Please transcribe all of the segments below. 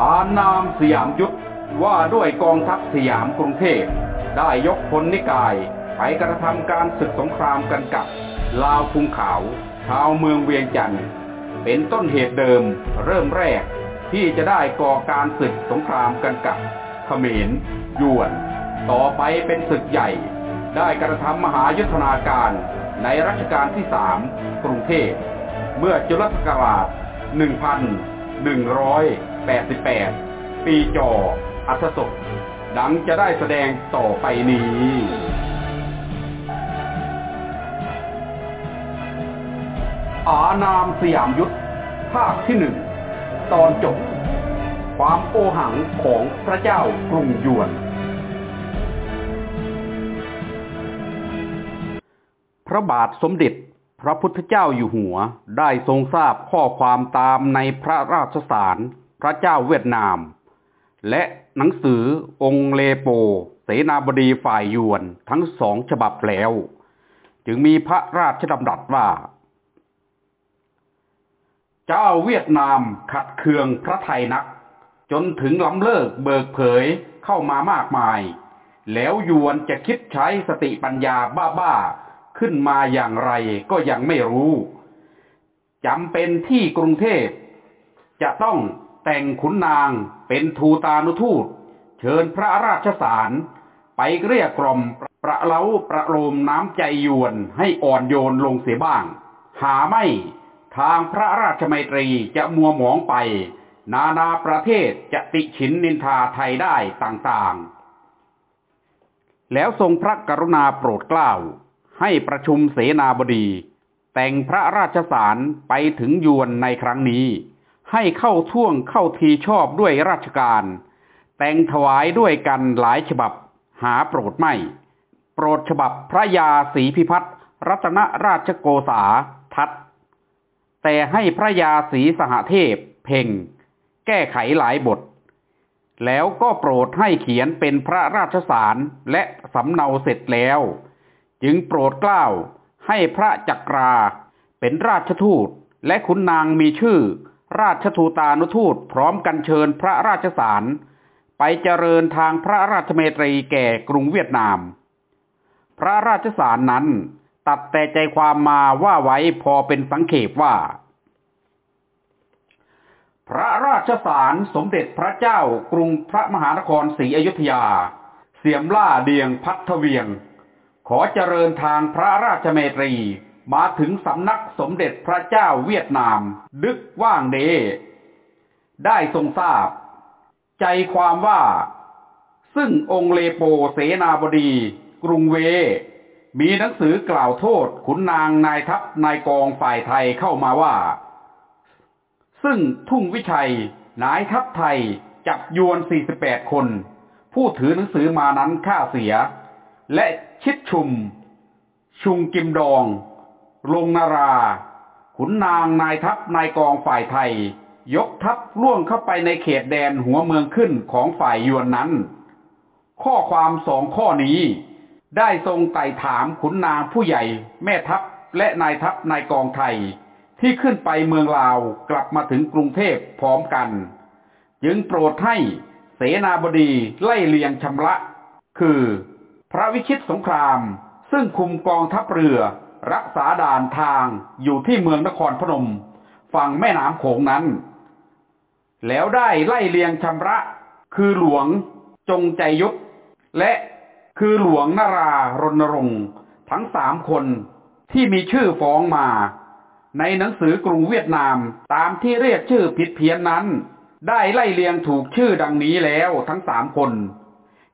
อานามสยามยุทธว่าด้วยกองทัพสยามกรุงเทพ ได้ยกพลนิกายไปกระทำการศึกสงครามกันกับลาวคุงขาว ชาวเมืองเวียงจันทร์เป็นต้นเหตุเดิมเริ่มแรกที่จะได้ก่อการศึกสงครามกันกับเขมรยวน ต่อไปเป็นศึกใหญ่ ได้กระทำมหายุทธนาการในรัชกาลที่สามกรุงเทพ เมื่อจุลศักราช 88 ปีจอ อัศศกดังจะได้แสดงต่อไปนี้อานามสยามยุทธภาคที่หนึ่ง ตอนจบ ความโอหังของพระเจ้ากรุงยวน พระบาทสมเด็จพระพุทธเจ้าอยู่หัวได้ทรงทราบข้อความตามในพระราชสาร ระเจ้าเวียดนาม และหนังสือองค์เลโป เสนาบดีฝ่ายยวนทั้งสองฉบับแล้ว จึงมีพระราชดำรัสว่า เจ้าเวียดนามขัดเคืองพระไทยนัก จนถึงล้ำเลิกเบิกเผยเข้ามามากมาย แล้วยวนจะคิดใช้สติปัญญาบ้าๆ ขึ้นมาอย่างไรก็ยังไม่รู้จำเป็นที่กรุงเทพจะต้อง แต่งขุนนางเป็นทูตานุทูต เชิญพระราชสาร ไปเรียกกล่อมประเล้าประโลมน้ำใจยวนให้อ่อนโยนลงเสียบ้าง หาไม่ทางพระราชมัยตรีจะมัวหมองไป นานาประเทศจะติฉินนินทาไทยได้ต่างๆ แล้วทรงพระกรุณาโปรดเกล้า ให้ประชุมเสนาบดี แต่งพระราชสารไปถึงยวนในครั้งนี้ ให้เข้าท่วงเข้าทีชอบด้วยราชการ แต่งถวายด้วยกันหลายฉบับ หาโปรดไม่ โปรดฉบับพระยาศรีพิพัฒน์รัตนราชโกษาทัดแต่ให้พระยาศรีสหเทพ เพ่ง แก้ไขหลายบท แล้วก็โปรดให้เขียนเป็นพระราชสารและสำเนาเสร็จแล้ว จึงโปรดกล้าวให้พระจักราเป็นราชทูตและขุนนางมีชื่อ ราชทูตานุทูตพร้อมกันเชิญพระราชสาร ไปเจริญทางพระราชเมตรีแก่กรุงเวียดนาม พระราชสารนั้นตัดแต่ใจความมาว่าไว้พอเป็นสังเขปว่า พระราชสารสมเด็จพระเจ้ากรุงพระมหานครศรีอยุธยา เสียมล่าเดียงพัทเวียง ขอเจริญทางพระราชเมตรี มาถึงสำนักสมเด็จพระเจ้าเวียดนาม ดึกว่างเด ได้ทรงทราบ ใจความว่า ซึ่งองค์เลโปเสนาบดี กรุงเว มีหนังสือกล่าวโทษขุนนางนายทัพนายกองฝ่ายไทยเข้ามาว่า ซึ่งทุ่งวิชัยนายทัพไทยจับยวน 48 คน ผู้ถือหนังสือมานั้นฆ่าเสีย และชิดชุม ชุงกิมดอง ลงนารา ขุนนางนายทัพนายกองฝ่ายไทย ยกทัพล่วงเข้าไปในเขตแดนหัวเมืองขึ้นของฝ่ายยวนนั้น ข้อความสองข้อนี้ ได้ทรงไต่ถามขุนนางผู้ใหญ่ แม่ทัพและนายทัพนายกองไทย ที่ขึ้นไปเมืองลาวกลับมาถึงกรุงเทพพร้อมกัน จึงโปรดให้เสนาบดีไล่เลียงชำระ คือ พระวิชิตสงคราม ซึ่งคุมกองทัพเรือ รักษาด่านทางอยู่ที่เมืองนครพนม ฝั่งแม่น้ำโขงนั้น แล้วได้ไล่เลียงชำระคือหลวงจงใจยุทธและคือหลวงนารารณรงค์ทั้งสามคนที่มีชื่อฟ้องมา ในหนังสือกรุงเวียดนามตามที่เรียกชื่อผิดเพี้ยนนั้น ได้ไล่เลียงถูกชื่อดังนี้แล้วทั้งสามคน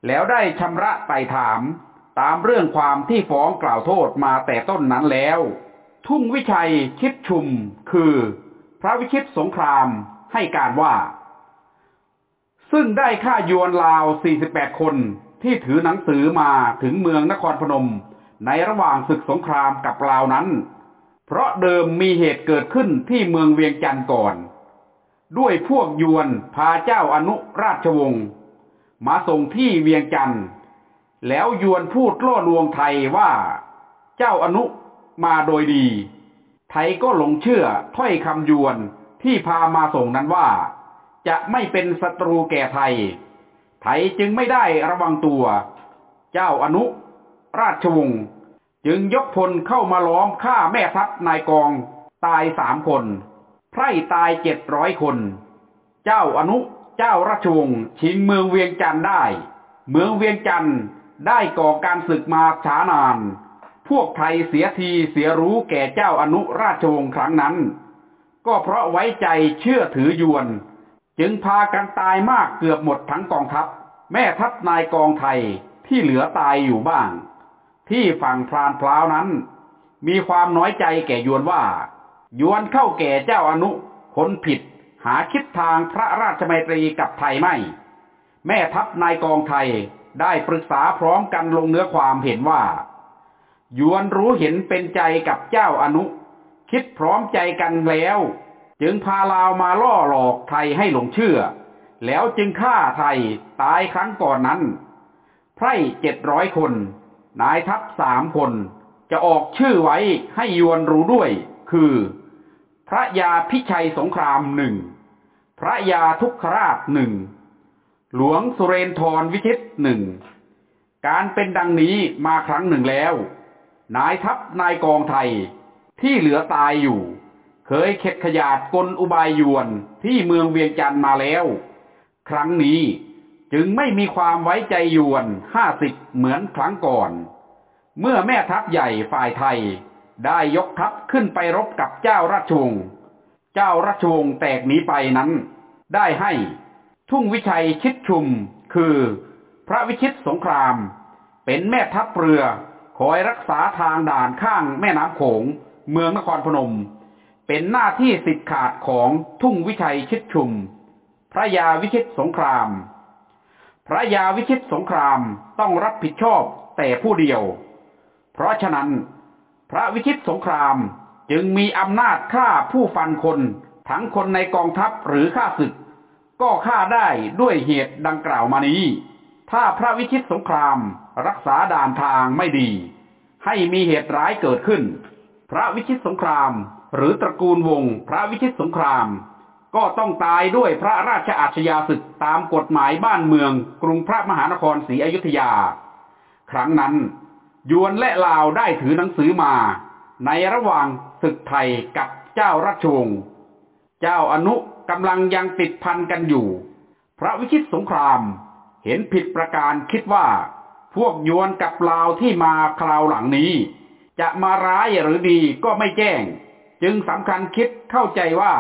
แล้วได้ชำระไต่ถาม ตามเรื่องความที่ฟ้องกล่าวโทษมาแต่ต้นนั้นแล้ว ทุ่งวิชัยคิดชุมคือ พระวิชิตสงครามให้การว่า ซึ่งได้ฆ่ายวนลาว 48 คนที่ถือหนังสือมาถึงเมืองนครพนม ในระหว่างศึกสงครามกับลาวนั้น เพราะเดิมมีเหตุเกิดขึ้นที่เมืองเวียงจันทร์ก่อน ด้วยพวกยวนพาเจ้าอนุราชวงศ์มาส่งที่เวียงจันทร์ แล้วยวนพูดล่อลวงไทยว่า เจ้าอนุมาโดยดี ไทยก็หลงเชื่อถ้อยคำยวนที่พามาส่งนั้นว่า จะไม่เป็นศัตรูแก่ไทย ไทยจึงไม่ได้ระวังตัว เจ้าอนุ ราชวงศ์จึงยกพลเข้ามาล้อมฆ่าแม่ทัพนายกอง ตายสามคน ไพร่ตายเจ็ดร้อยคน เจ้าอนุ เจ้าราชวงศ์ชิงเมืองเวียงจันทร์ได้ เมืองเวียงจันทร์ ได้ก่อการศึกมาช้านาน พวกไทยเสียทีเสียรู้แก่เจ้าอนุราชวงศ์ครั้งนั้น ก็เพราะไว้ใจเชื่อถือยวน จึงพากันตายมากเกือบหมดทั้งกองทัพ แม่ทัพนายกองไทยที่เหลือตายอยู่บ้าง ที่ฝั่งพรานพลาวนั้น มีความน้อยใจแก่ยวนว่า ยวนเข้าแก่เจ้าอนุคนผิดหาคิดทางพระราชมัยตรีกับไทยไม่ แม่ทัพนายกองไทย ได้ปรึกษาพร้อมกันลงเนื้อความเห็นว่า ยวนรู้เห็นเป็นใจกับเจ้าอนุ คิดพร้อมใจกันแล้ว จึงพาลาวมาล่อหลอกไทยให้หลงเชื่อ แล้วจึงฆ่าไทยตายครั้งก่อนนั้น ไพร่เจ็ดร้อยคน นายทัพสามคน จะออกชื่อไว้ให้ยวนรู้ด้วย คือ พระยาพิชัยสงครามหนึ่ง พระยาทุกขราชหนึ่ง หลวงสุเรนทรวิชิตหนึ่ง การเป็นดังนี้มาครั้งหนึ่งแล้ว นายทัพนายกองไทยที่เหลือตายอยู่ เคยเข็ดขยาดกลอุบายยวนที่เมืองเวียงจันทร์มาแล้ว ครั้งนี้จึงไม่มีความไว้ใจยวนห้าสิบเหมือนครั้งก่อน เมื่อแม่ทัพใหญ่ฝ่ายไทยได้ยกทัพขึ้นไปรบกับเจ้าราชวงศ์ เจ้าราชวงศ์แตกหนีไปนั้น ได้ให้ ทุ่งวิชัยชิดชุม คือ พระวิชิตสงคราม เป็นแม่ทัพเรือ คอยรักษาทางด่านข้างแม่น้ำโขง เมืองนครพนม เป็นหน้าที่สิทธิ์ขาดของทุ่งวิชัยชิดชุม พระยาวิชิตสงคราม พระยาวิชิตสงครามต้องรับผิดชอบแต่ผู้เดียว เพราะฉะนั้น พระวิชิตสงครามจึงมีอำนาจฆ่าผู้ฟันคน ทั้งคนในกองทัพหรือฆ่าศึก ก็ฆ่าได้ด้วยเหตุดังกล่าวมานี้ ถ้าพระวิชิตสงครามรักษาด่านทางไม่ดี ให้มีเหตุร้ายเกิดขึ้น พระวิชิตสงคราม หรือตระกูลวงพระวิชิตสงคราม ก็ต้องตายด้วยพระราชอาชญาศึกตามกฎหมายบ้านเมืองกรุงพระมหานครศรีอยุธยา ครั้งนั้น ยวนและลาวได้ถือหนังสือมา ในระหว่างศึกไทยกับเจ้าราชวงศ์เจ้าอนุ กำลังยังติดพันกันอยู่ พระวิชิตสงครามเห็นผิดประการคิดว่า พวกยวนกับลาวที่มาคราวหลังนี้ จะมาร้ายหรือดีก็ไม่แจ้ง จึงสำคัญคิดเข้าใจว่า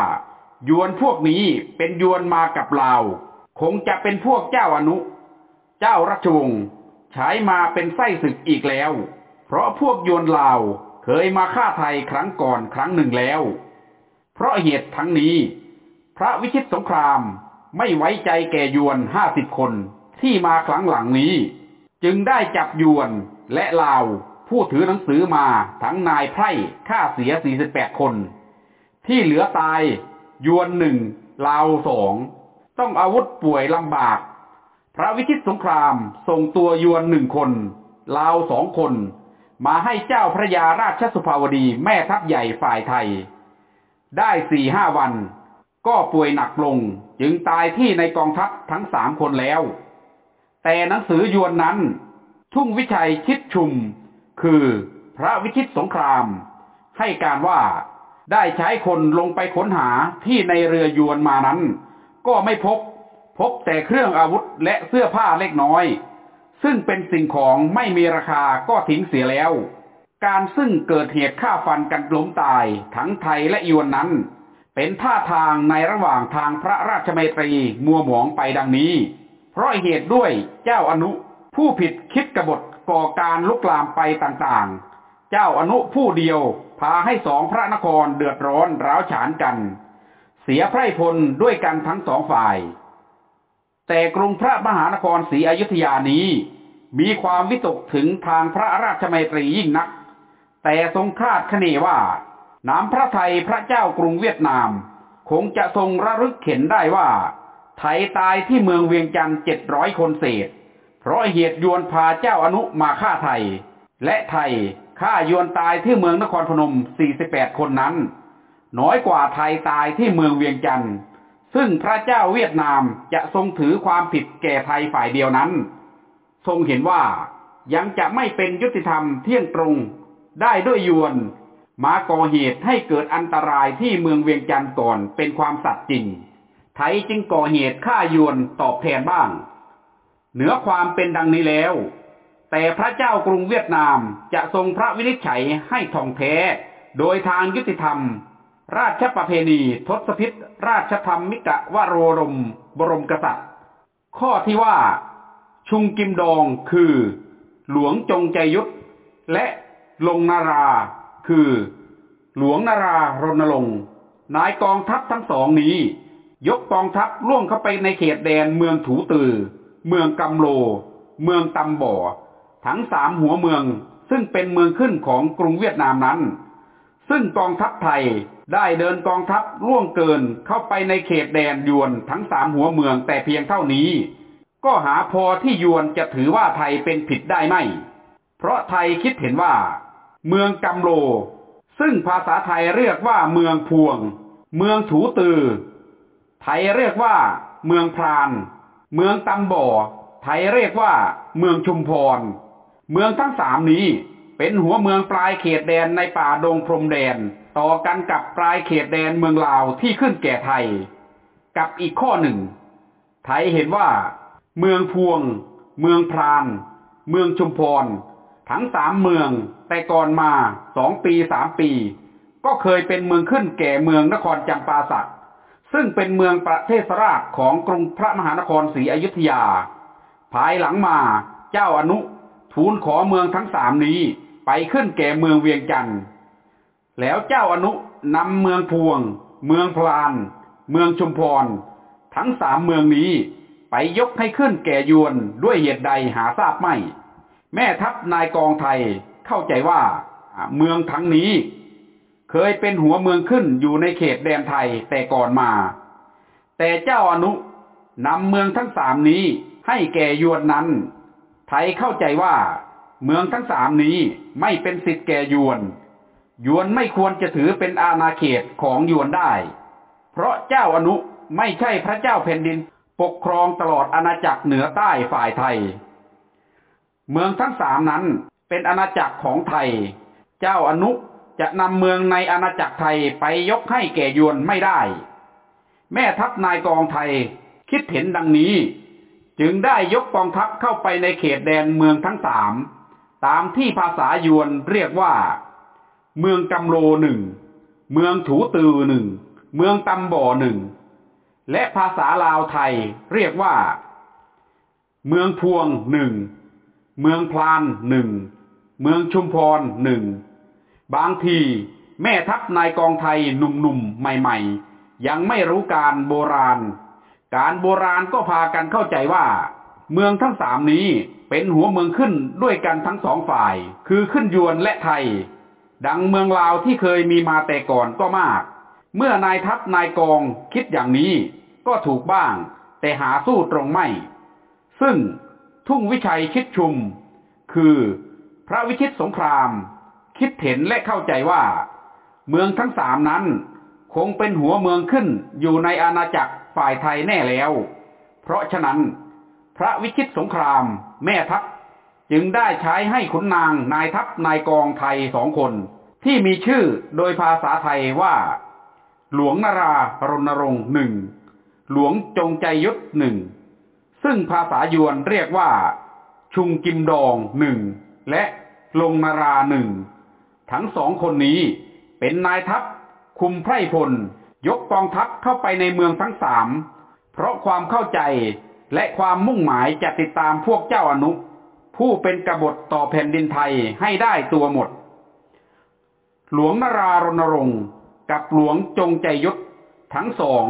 ยวนพวกนี้เป็นยวนมากับลาว คงจะเป็นพวกเจ้าอนุ เจ้าราชวงศ์ใช้มาเป็นไส้ศึกอีกแล้ว เพราะพวกยวนลาวเคยมาฆ่าไทยครั้งก่อนครั้งหนึ่งแล้ว เพราะเหตุทั้งนี้ พระวิชิตสงครามไม่ไว้ใจแก่ยวนห้าสิบคนที่มาครั้งหลังนี้ จึงได้จับยวนและลาวผู้ถือหนังสือมาทั้งนายไพร่ฆ่าเสียสี่สิบแปดคน ที่เหลือตายยวนหนึ่งลาวสองต้องอาวุธป่วยลำบาก พระวิชิตสงครามส่งตัวยวนหนึ่งคนลาวสองคน มาให้เจ้าพระยาราชสุภาวดีแม่ทัพใหญ่ฝ่ายไทย ได้สี่ห้าวัน ก็ป่วยหนักลงจึงตายที่ในกองทัพทั้งสามคนแล้ว แต่หนังสือยวนนั้น ทุ่งวิชัยชิดชุม คือพระวิชิตสงคราม ให้การว่าได้ใช้คนลงไปค้นหาที่ในเรือยวนมานั้น ก็ไม่พบพบแต่เครื่องอาวุธและเสื้อผ้าเล็กน้อย ซึ่งเป็นสิ่งของไม่มีราคาก็ทิ้งเสียแล้ว การซึ่งเกิดเหตุฆ่าฟันกันล้มตายทั้งไทยและยวนนั้น เป็นท่าทางในระหว่างทางพระราชมัยตรีมัวหมองไปดังนี้ เพราะเหตุด้วยเจ้าอนุผู้ผิดคิดกบฏก่อการลุกลามไปต่างๆ เจ้าอนุผู้เดียวพาให้สองพระนครเดือดร้อนร้าวฉานกัน เสียไพร่พลด้วยกันทั้งสองฝ่าย แต่กรุงพระมหานครศรีอยุธยานี้ มีความวิตกถึงทางพระราชมัยตรียิ่งนัก แต่ทรงคาดคะเนว่า น้ำพระไทยพระเจ้ากรุงเวียดนาม คงจะทรงระลึกเข็นได้ว่า ไทยตายที่เมืองเวียงจันทร์เจ็ดร้อยคนเศษ เพราะเหตุยวนพาเจ้าอนุมาฆ่าไทย และไทยฆ่ายวนตายที่เมืองนครพนม 48 คนนั้น น้อยกว่าไทยตายที่เมืองเวียงจันทร์ซึ่งพระเจ้าเวียดนามจะทรงถือความผิดแก่ไทยฝ่ายเดียวนั้น ทรงเห็นว่ายังจะไม่เป็นยุติธรรมเที่ยงตรงได้ด้วยยวน มาก่อเหตุให้เกิดอันตรายที่เมืองเวียงจันทร์ก่อนเป็นความสัตย์จริง ไทยจึงก่อเหตุฆ่ายวนตอบแทนบ้าง เหนือความเป็นดังนี้แล้ว แต่พระเจ้ากรุงเวียดนามจะทรงพระวินิจฉัยให้ท่องแท้ โดยทางยุติธรรม ราชประเพณีทศพิษราชธรรมมิกะวโรรม บรมกษัตริย์ ข้อที่ว่า ชุงกิมดองคือ หลวงจงใจยุทธและลงนารา คือ หลวงนารารณรงค์นายกองทัพทั้งสองนี้ ยกกองทัพล่วงเข้าไปในเขตแดนเมืองถูตือ เมืองกำโล เมืองตำบ่อ ทั้งสามหัวเมืองซึ่งเป็นเมืองขึ้นของกรุงเวียดนามนั้น ซึ่งกองทัพไทยได้เดินกองทัพล่วงเกินเข้าไปในเขตแดนยวนทั้งสามหัวเมืองแต่เพียงเท่านี้ ก็หาพอที่ยวนจะถือว่าไทยเป็นผิดได้ไหม เพราะไทยคิดเห็นว่า เมืองกำโล ซึ่งภาษาไทยเรียกว่าเมืองพวง เมืองถูตือ ไทยเรียกว่า เมืองพราน เมืองตำบ่อ ไทยเรียกว่า เมืองชุมพร เมืองทั้งสามนี้เป็นหัวเมืองปลายเขตแดนในป่าดงพรมแดน ต่อกันกับปลายเขตแดนเมืองลาวที่ขึ้นแก่ไทย กับอีกข้อหนึ่ง ไทยเห็นว่า เมืองพวง เมืองพราน เมืองชุมพร ทั้งสามเมือง แต่ก่อนมาสองปีสามปี ก็เคยเป็นเมืองขึ้นแก่เมืองนครจำปาสักซึ่งเป็นเมืองประเทศราชของกรุงพระมหานครศรีอยุธยา ภายหลังมาเจ้าอนุทูลขอเมืองทั้งสามนี้ไปขึ้นแก่เมืองเวียงจันทร์แล้วเจ้าอนุนำเมืองพวง เมืองพลาน เมืองชุมพร ทั้งสามเมืองนี้ไปยกให้ขึ้นแก่ยวนด้วยเหตุใดหาทราบไม่ แม่ทัพนายกองไทยเข้าใจว่าเมืองทั้งนี้ เคยเป็นหัวเมืองขึ้นอยู่ในเขตแดนไทยแต่ก่อนมา แต่เจ้าอนุนำเมืองทั้งสามนี้ให้แก่ยวนนั้น ไทยเข้าใจว่า เมืองทั้งสามนี้ไม่เป็นสิทธิ์แก่ยวน ยวนไม่ควรจะถือเป็นอาณาเขตของยวนได้ เพราะเจ้าอนุไม่ใช่พระเจ้าแผ่นดินปกครองตลอดอาณาจักรเหนือใต้ฝ่ายไทย เมืองทั้งสามนั้นเป็นอาณาจักรของไทย เจ้าอนุจะนำเมืองในอาณาจักรไทยไปยกให้แก่ยวนไม่ได้ แม่ทัพนายกองไทยคิดเห็นดังนี้ จึงได้ยกกองทัพเข้าไปในเขตแดนเมืองทั้งสามตามที่ภาษายวนเรียกว่า เมืองกำโลหนึ่ง เมืองถูตือหนึ่ง เมืองตำบ่อหนึ่ง และภาษาลาวไทยเรียกว่า เมืองพวงหนึ่ง เมืองพลานหนึ่ง เมืองชุมพรหนึ่ง บางทีแม่ทัพนายกองไทยหนุ่มๆ ใหม่ๆ ยังไม่รู้การโบราณ การโบราณก็พากันเข้าใจว่า เมืองทั้งสามนี้เป็นหัวเมืองขึ้นด้วยกันทั้งสองฝ่าย คือขึ้นยวนและไทย ดังเมืองลาวที่เคยมีมาแต่ก่อนก็มาก เมื่อนายทัพนายกองคิดอย่างนี้ก็ถูกบ้าง แต่หาสู้ตรงไม่ ซึ่ง ทุ่งวิชัยคิดชุม คือพระวิชิตสงคราม คิดเห็นและเข้าใจว่า เมืองทั้งสามนั้น คงเป็นหัวเมืองขึ้นอยู่ในอาณาจักรฝ่ายไทยแน่แล้ว เพราะฉะนั้น พระวิชิตสงคราม แม่ทัพจึงได้ใช้ให้ขุนนางนายทัพนายกองไทยสองคน ที่มีชื่อโดยภาษาไทยว่า หลวงนารารณรงค์หนึ่งหลวงจงใจยุทธหนึ่ง ซึ่งภาษายวนเรียกว่า ชุงกิมดองหนึ่งและลงนาราหนึ่งทั้งสองคนนี้เป็นนายทัพคุมไพร่พล ยกกองทัพเข้าไปในเมืองทั้งสามเพราะความเข้าใจและความมุ่งหมายจะติดตามพวกเจ้าอนุ ผู้เป็นกบฏต่อแผ่นดินไทยให้ได้ตัวหมด หลวงนารารณรงค์กับหลวงจงใจยุทธทั้งสอง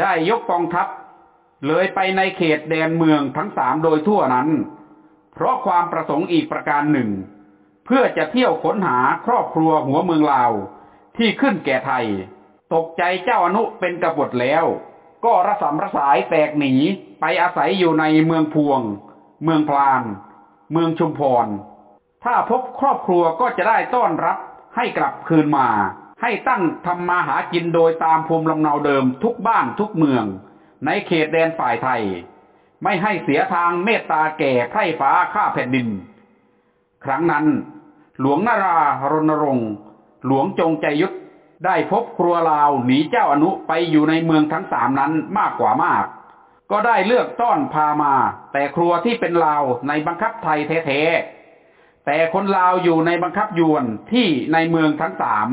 ได้ยกกองทัพ เลยไปในเขตแดนเมืองทั้งสามโดยทั่วนั้น เพราะความประสงค์อีกประการหนึ่ง เพื่อจะเที่ยวค้นหาครอบครัวหัวเมืองลาวที่ขึ้นแก่ไทย ตกใจเจ้าอนุเป็นกบฏแล้ว ก็ระสำระสายแตกหนีไปอาศัยอยู่ในเมืองพวง เมืองพลาน เมืองชุมพร ถ้าพบครอบครัวก็จะได้ต้อนรับให้กลับคืนมา ให้ตั้งทำมาหากินโดยตามภูมิลำเนาเดิมทุกบ้านทุกเมือง ในเขตแดนฝ่ายไทย ไม่ให้เสียทางเมตตาแก่ไพร่ฟ้าข้าแผ่นดิน ครั้งนั้น หลวงนารารณรงค์ หลวงจงใจยุทธได้พบครัวลาวหนีเจ้าอนุไปอยู่ในเมืองทั้งสามนั้นมากกว่ามาก ก็ได้เลือกต้อนพามา แต่ครัวที่เป็นลาวในบังคับไทยแท้ๆแต่คนลาวอยู่ในบังคับยวนที่ในเมืองทั้งสาม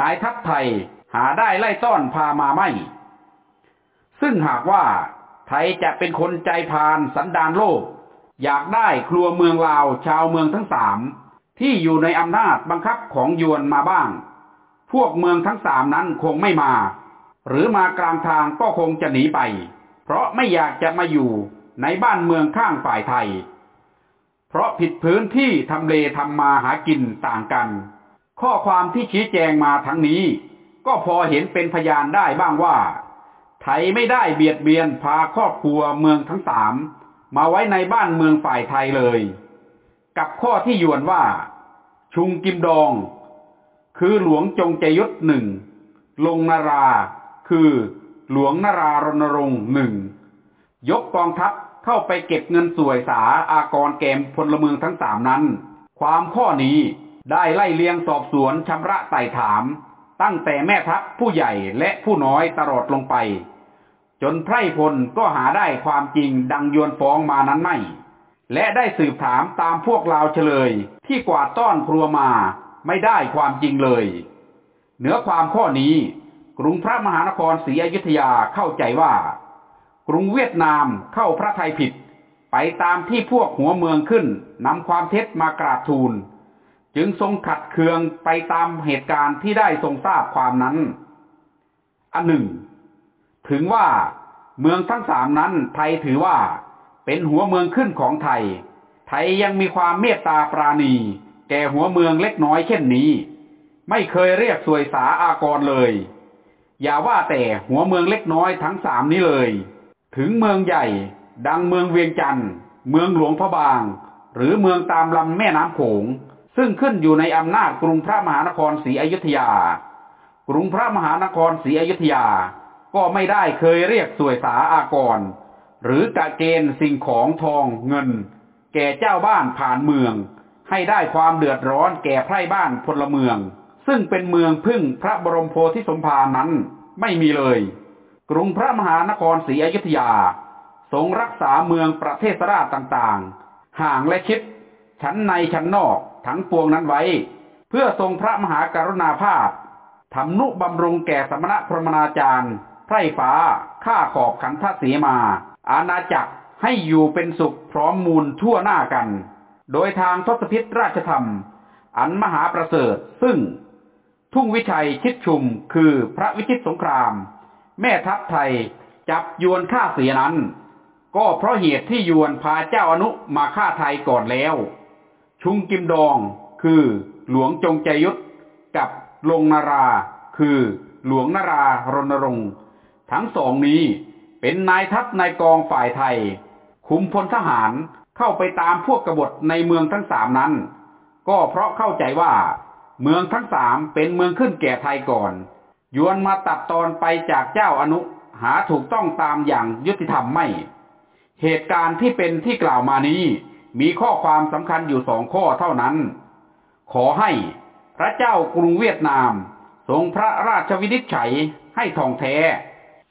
นายทัพไทยหาได้ไล่ต้อนพามาไม่ ซึ่งหากว่าไทยจะเป็นคนใจพานสันดานโลก อยากได้ครัวเมืองลาวชาวเมืองทั้งสามที่อยู่ในอำนาจบังคับของยวนมาบ้าง พวกเมืองทั้งสามนั้นคงไม่มา หรือมากลางทางก็คงจะหนีไป เพราะไม่อยากจะมาอยู่ในบ้านเมืองข้างฝ่ายไทย เพราะผิดพื้นที่ทำเลทำมาหากินต่างกัน ข้อความที่ชี้แจงมาทั้งนี้ ก็พอเห็นเป็นพยานได้บ้างว่า ไทยไม่ได้เบียดเบียนพาครอบครัวเมืองทั้งสามมาไว้ในบ้านเมืองฝ่ายไทยเลย กับข้อที่ยวนว่า ชุงกิมดอง คือหลวงจงใจยุทธหนึ่งลงนาราคือหลวงนารารณรงค์หนึ่งยกกองทัพเข้าไปเก็บเงินสวยสาอากรแกมพลเมืองทั้งสามนั้น ความข้อนี้ได้ไล่เลียงสอบสวนชำระไต่ถาม ตั้งแต่แม่ทัพผู้ใหญ่และผู้น้อยตลอดลงไป จนไพรพลก็หาได้ความจริงดังยวนฟ้องมานั้นไม่ และได้สืบถามตามพวกลาวเฉลย ที่กวาดต้อนครัวมาไม่ได้ความจริงเลย เหนือความข้อนี้ กรุงพระมหานครศรีอยุธยาเข้าใจว่า กรุงเวียดนามเข้าพระไทยผิด ไปตามที่พวกหัวเมืองขึ้นนำความเท็จมากราบทูล จึงทรงขัดเคืองไปตามเหตุการณ์ที่ได้ทรงทราบความนั้น อันหนึ่ง ถึงว่าเมืองทั้งสามนั้นไทยถือว่าเป็นหัวเมืองขึ้นของไทย ไทยยังมีความเมตตาปราณี แก่หัวเมืองเล็กน้อยเช่นนี้ ไม่เคยเรียกสวยสาอากรเลย อย่าว่าแต่หัวเมืองเล็กน้อยทั้งสามนี้เลย ถึงเมืองใหญ่ ดังเมืองเวียงจันทร์เมืองหลวงพระบาง หรือเมืองตามลำแม่น้ำโขง ซึ่งขึ้นอยู่ในอำนาจกรุงพระมหานครศรีอยุธยา กรุงพระมหานครศรีอยุธยา ก็ไม่ได้เคยเรียกสวยสาอากร หรือกะเกณฑ์สิ่งของทองเงิน แก่เจ้าบ้านผ่านเมือง ให้ได้ความเดือดร้อนแก่ไพร่บ้านพลเมือง ซึ่งเป็นเมืองพึ่งพระบรมโพธิสมภารนั้นไม่มีเลย กรุงพระมหานครศรีอยุธยา ทรงรักษาเมืองประเทศราชต่างๆ ห่างและคิด ชั้นในชั้นนอกทั้งปวงนั้นไว้ เพื่อทรงพระมหากรุณาภาพทำนุบำรุงแก่สมณะพรหมนาจารย์ ไพร่ฟ้าข้าขอบขันทศีมา อาณาจักรให้อยู่เป็นสุขพร้อมมูลทั่วหน้ากัน โดยทางทศพิธราชธรรม อันมหาประเสริฐซึ่ง ทุ่งวิชัยชิดชุมคือพระวิชิตสงคราม แม่ทัพไทยจับยวนฆ่าเสียนั้น ก็เพราะเหตุที่ยวนพาเจ้าอนุมาฆ่าไทยก่อนแล้ว ชุงกิมดองคือหลวงจงใจยุทธกับลงนารา คือหลวงนารารณรงค์ ทั้งสองนี้เป็นนายทัพนายกองฝ่ายไทย คุมพลทหารเข้าไปตามพวกกบฏในเมืองทั้งสามนั้น ก็เพราะเข้าใจว่า เมืองทั้งสามเป็นเมืองขึ้นแก่ไทยก่อนยวนมาตัดตอนไปจากเจ้าอนุหาถูกต้องตามอย่างยุติธรรมไม่ เหตุการณ์ที่เป็นที่กล่าวมานี้มีข้อความสำคัญอยู่สองข้อเท่านั้น ขอให้พระเจ้ากรุงเวียดนามทรงพระราชวินิจฉัยให้ทองแท้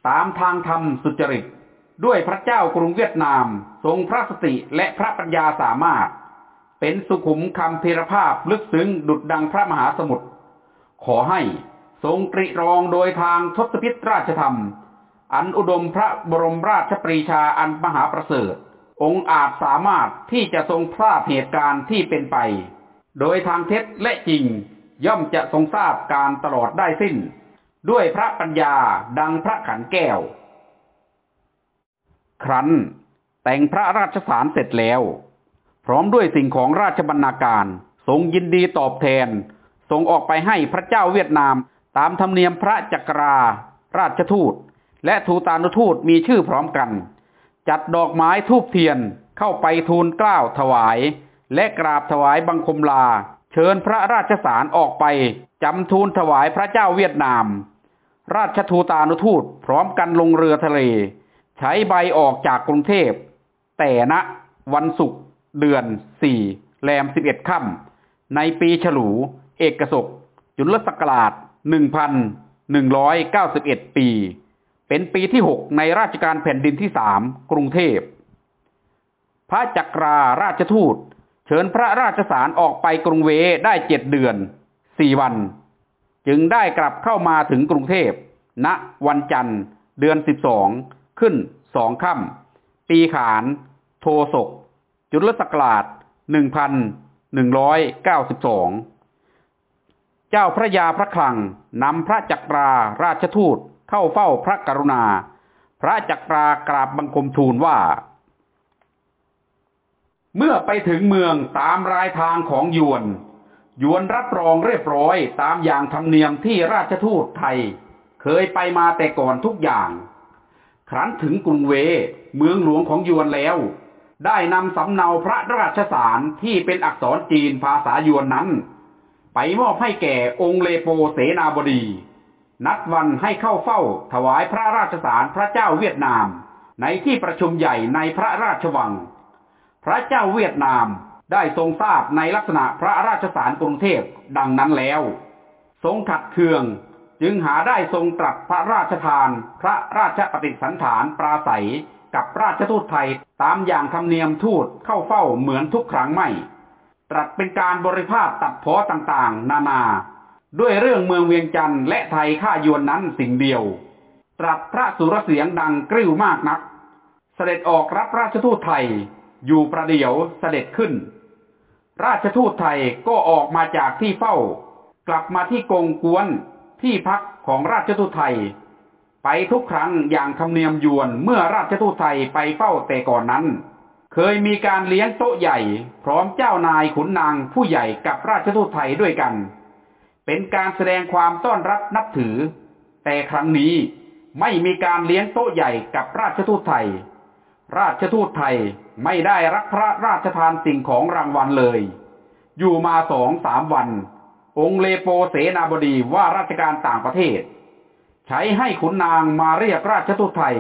ตามทางธรรมสุจริต ด้วยพระเจ้ากรุงเวียดนาม ทรงพระสติและพระปัญญาสามารถ เป็นสุขุมคำพีรภาพลึกซึ้งดุดดังพระมหาสมุทรขอให้ทรงตริรองโดยทางทศพิธราชธรรม อันอุดมพระบรมราชปรีชาอันมหาประเสริฐ องค์อาจสามารถที่จะทรงพลาดเหตุการณ์ที่เป็นไป โดยทางเท็จและจริงย่อมจะทรงทราบการตลอดได้สิ้น ด้วยพระปัญญาดังพระขันแก้ว ครั้นแต่งพระราชสารเสร็จแล้ว พร้อมด้วยสิ่งของราชบรรณาการทรงยินดีตอบแทนส่งออกไปให้พระเจ้าเวียดนามตามธรรมเนียมพระจักรา ราชทูต และทูตานุทูตมีชื่อพร้อมกัน จัดดอกไม้ทูบเทียนเข้าไปทูลกล้าวถวาย และกราบถวายบังคมลา เชิญพระราชสารออกไปจำทูลถวายพระเจ้าเวียดนาม ราชทูตานุทูตพร้อมกันลงเรือทะเล ใช้ใบออกจากกรุงเทพ แต่ณวันศุกร์เดือนสี่แรมสิบเอ็ดค่ำในปีฉลู เอกศกจุลศักราชหนึ่งพันหนึ่งร้อยเก้าสิบเอ็ดปี เป็นปีที่หกในราชการแผ่นดินที่สามกรุงเทพ พระจักราราชทูต ชิญพระราชสารออกไปกรุงเวได้เจ็ดเดือนสี่วัน จึงได้กลับเข้ามาถึงกรุงเทพณวันจันทร์ เดือนสิบสองขึ้นสองค่ำปีขาน โทศก จุลศักราชหนึ่งพันหนึ่งร้อยเก้าสิบสองเจ้าพระยาพระคลังนำพระจักราราชทูตเข้าเฝ้าพระกรุณา พระจักรากราบบังคมทูลว่า เมื่อไปถึงเมืองตามรายทางของยวน ยวนรับรองเรียบร้อยตามอย่างธรรมเนียมที่ราชทูตไทย เคยไปมาแต่ก่อนทุกอย่าง ครั้นถึงกรุงเว เมืองหลวงของยวนแล้ว ได้นำสำเนาพระราชสารที่เป็นอักษรจีนภาษายวนนั้น ไปมอบให้แก่องค์เลโปเสนาบดี นัดวันให้เข้าเฝ้าถวายพระราชสารพระเจ้าเวียดนาม ในที่ประชุมใหญ่ในพระราชวัง พระเจ้าเวียดนามได้ทรงทราบในลักษณะพระราชสารกรุงเทพดังนั้นแล้ว ทรงขัดเคืองจึงหาได้ทรงตรัสพระราชทาน พระราชปฏิสันฐานปราศัยกับราชทูตไทยตามอย่างธรรมเนียมทูตเข้าเฝ้าเหมือนทุกครั้งไม่ ตรัสเป็นการบริภาคตัดพ้อต่างๆ นานา ด้วยเรื่องเมืองเวียงจันทร์และไทยข้ายวนนั้นสิ่งเดียว ตรัสพระสุรเสียงดังกริ้วมากนัก เสด็จออกรับราชทูตไทย อยู่ประเดี๋ยวเสด็จขึ้น ราชทูตไทยก็ออกมาจากที่เฝ้า กลับมาที่กงกวนที่พักของราชทูตไทย ไปทุกครั้งอย่างธรรมเนียมยวนเมื่อราชทูตไทยไปเฝ้าแต่ก่อนนั้น เคยมีการเลี้ยงโต๊ะใหญ่ พร้อมเจ้านายขุนนางผู้ใหญ่กับราชทูตไทยด้วยกัน เป็นการแสดงความต้อนรับนับถือ แต่ครั้งนี้ไม่มีการเลี้ยงโต๊ะใหญ่กับราชทูตไทย ราชทูตไทย ไม่ได้รับพระราชทานสิ่งของรางวัลเลย อยู่มาสองสามวัน องค์เลโปเสนาบดีว่าราชการต่างประเทศ ใช้ให้ขุนนางมาเรียกราชทูตไทย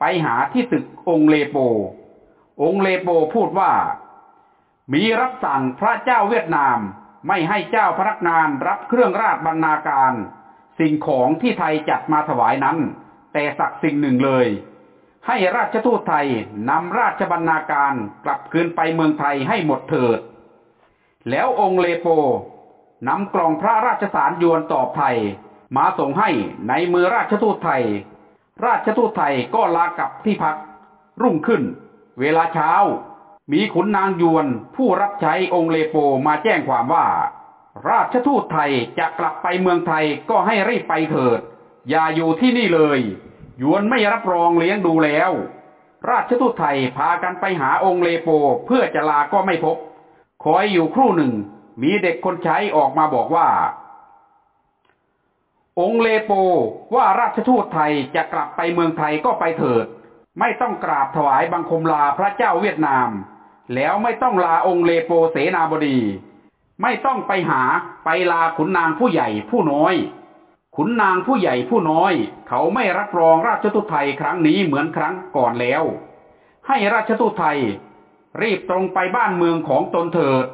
ไปหาที่ตึกองค์เลโป องค์เลโปพูดว่า มีรับสั่งพระเจ้าเวียดนามไม่ให้เจ้าพนักงานรับเครื่องราชบรรณาการ สิ่งของที่ไทยจัดมาถวายนั้น แต่สักสิ่งหนึ่งเลย ให้ราชทูตไทยนำราชบรรณาการกลับคืนไปเมืองไทยให้หมดเถิด แล้วองค์เลโปนำกล่องพระราชสารยวนตอบไทย มาส่งให้ในมือราชทูตไทย ราชทูตไทยก็ลากลับที่พัก รุ่งขึ้น เวลาเช้า มีขุนนางยวนผู้รับใช้องค์เลโปมาแจ้งความว่า ราชทูตไทยจะกลับไปเมืองไทยก็ให้รีบไปเถิด อย่าอยู่ที่นี่เลย ยวนไม่รับรองเลี้ยงดูแล้ว ราชทูตไทยพากันไปหาองค์เลโปเพื่อจะลาก็ไม่พบ คอยอยู่ครู่หนึ่ง มีเด็กคนใช้ออกมาบอกว่า องค์เลโปว่าราชทูตไทยจะกลับไปเมืองไทยก็ไปเถิด ไม่ต้องกราบถวายบังคมลาพระเจ้าเวียดนาม แล้วไม่ต้องลาองค์เลโปเสนาบดี ไม่ต้องไปหาไปลาขุนนางผู้ใหญ่ผู้น้อย ขุนนางผู้ใหญ่ผู้น้อย เขาไม่รับรองราชทูตไทยครั้งนี้เหมือนครั้งก่อนแล้ว ให้ราชทูตไทย รีบตรงไปบ้านเมืองของตนเถิด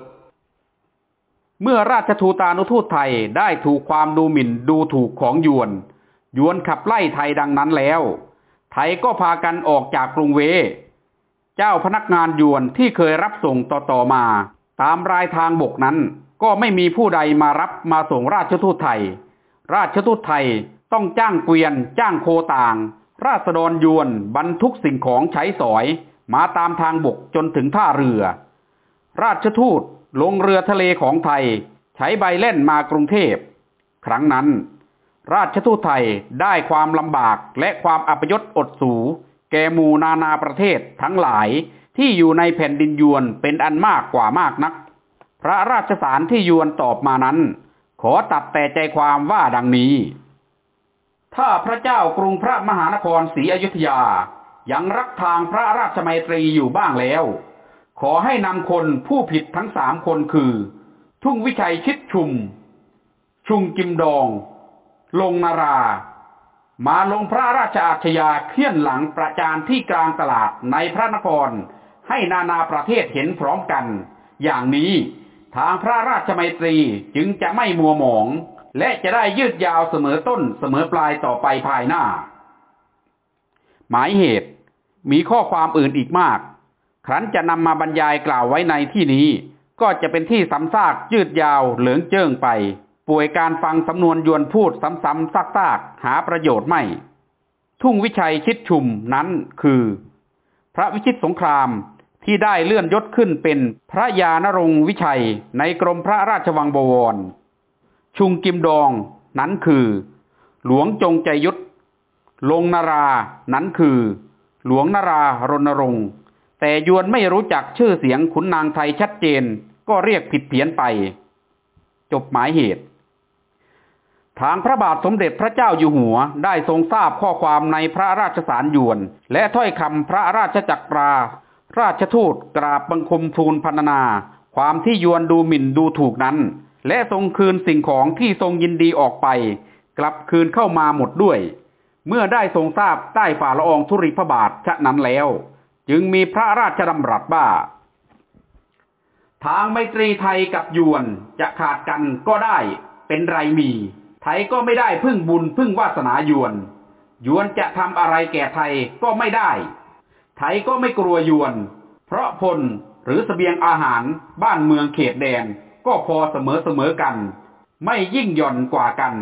เมื่อราชทูตานุทูตไทยได้ถูกความดูหมิ่นดูถูกของยวน ยวนขับไล่ไทยดังนั้นแล้ว ไทยก็พากันออกจากกรุงเว เจ้าพนักงานยวนที่เคยรับส่งต่อๆมา ตามรายทางบกนั้นก็ไม่มีผู้ใดมารับมาส่งราชทูตไทย ราชทูตไทยต้องจ้างเกวียน จ้างโคต่าง ราษฎรยวนบรรทุกสิ่งของใช้สอย มาตามทางบกจนถึงท่าเรือ ราชทูตลงเรือทะเลของไทย ใช้ใบเล่นมากรุงเทพ ครั้งนั้น ราชทูตไทยได้ความลำบากและความอัปยศอดสู แกมูนานาประเทศทั้งหลายที่อยู่ในแผ่นดินยวนเป็นอันมากกว่ามากนัก พระราชสารที่ยวนตอบมานั้น ขอตัดแต่ใจความว่าดังนี้ ถ้าพระเจ้ากรุงพระมหานครศรีอยุธยายังรักทางพระราชมัยตรีอยู่บ้างแล้ว ขอให้นำคนผู้ผิดทั้งสามคนคือ ทุ่งวิชัยชิดชุม ชุงกิมดอง ลงนารา มาลงพระราชอาชญาเคลื่อนหลังประจานที่กลางตลาดในพระนคร ให้นานาประเทศเห็นพร้อมกัน อย่างนี้ ทางพระราชมัยตรีจึงจะไม่มัวหมอง และจะได้ยืดยาวเสมอต้นเสมอปลายต่อไปภายหน้า หมายเหตุมีข้อความอื่นอีกมาก ครั้นจะนำมาบรรยายกล่าวไว้ในที่นี้ ก็จะเป็นที่ซ้ำซากยืดยาวเหลืองเจิ้งไป ป่วยการฟังสำนวนยวนพูดซ้ำๆซากๆหาประโยชน์ไม่ ทุ่งวิชัยชิดชุมนั้นคือ พระวิชิตสงคราม ที่ได้เลื่อนยศขึ้นเป็นพระยานรงวิชัยในกรมพระราชวังบวร ชุงกิมดองนั้นคือ หลวงจงใจยุทธลงนารานั้นคือ หลวงนารารณรงค์ แต่ยวนไม่รู้จักชื่อเสียงขุนนางไทยชัดเจนก็เรียกผิดเพี้ยนไป จบหมายเหตุ ทางพระบาทสมเด็จพระเจ้าอยู่หัวได้ทรงทราบข้อความในพระราชสารยวน และถ้อยคำพระราชจักรา ราชทูตกราบบังคมทูลพรรณนา ความที่ยวนดูหมิ่นดูถูกนั้น และทรงคืนสิ่งของที่ทรงยินดีออกไป กลับคืนเข้ามาหมดด้วย เมื่อได้ทรงทราบใต้ฝ่าละอองธุริพระบาทฉะนั้นแล้ว จึงมีพระราชดำรัสว่า ทางไมตรีไทยกับยวนจะขาดกันก็ได้เป็นไรมี ไทยก็ไม่ได้พึ่งบุญพึ่งวาสนายวน ยวนจะทำอะไรแก่ไทยก็ไม่ได้ ไทยก็ไม่กลัวยวน เพราะพลหรือสเสบียงอาหารบ้านเมืองเขตแดนก็พอเสมอเสมอกัน ไม่ยิ่งหย่อนกว่ากัน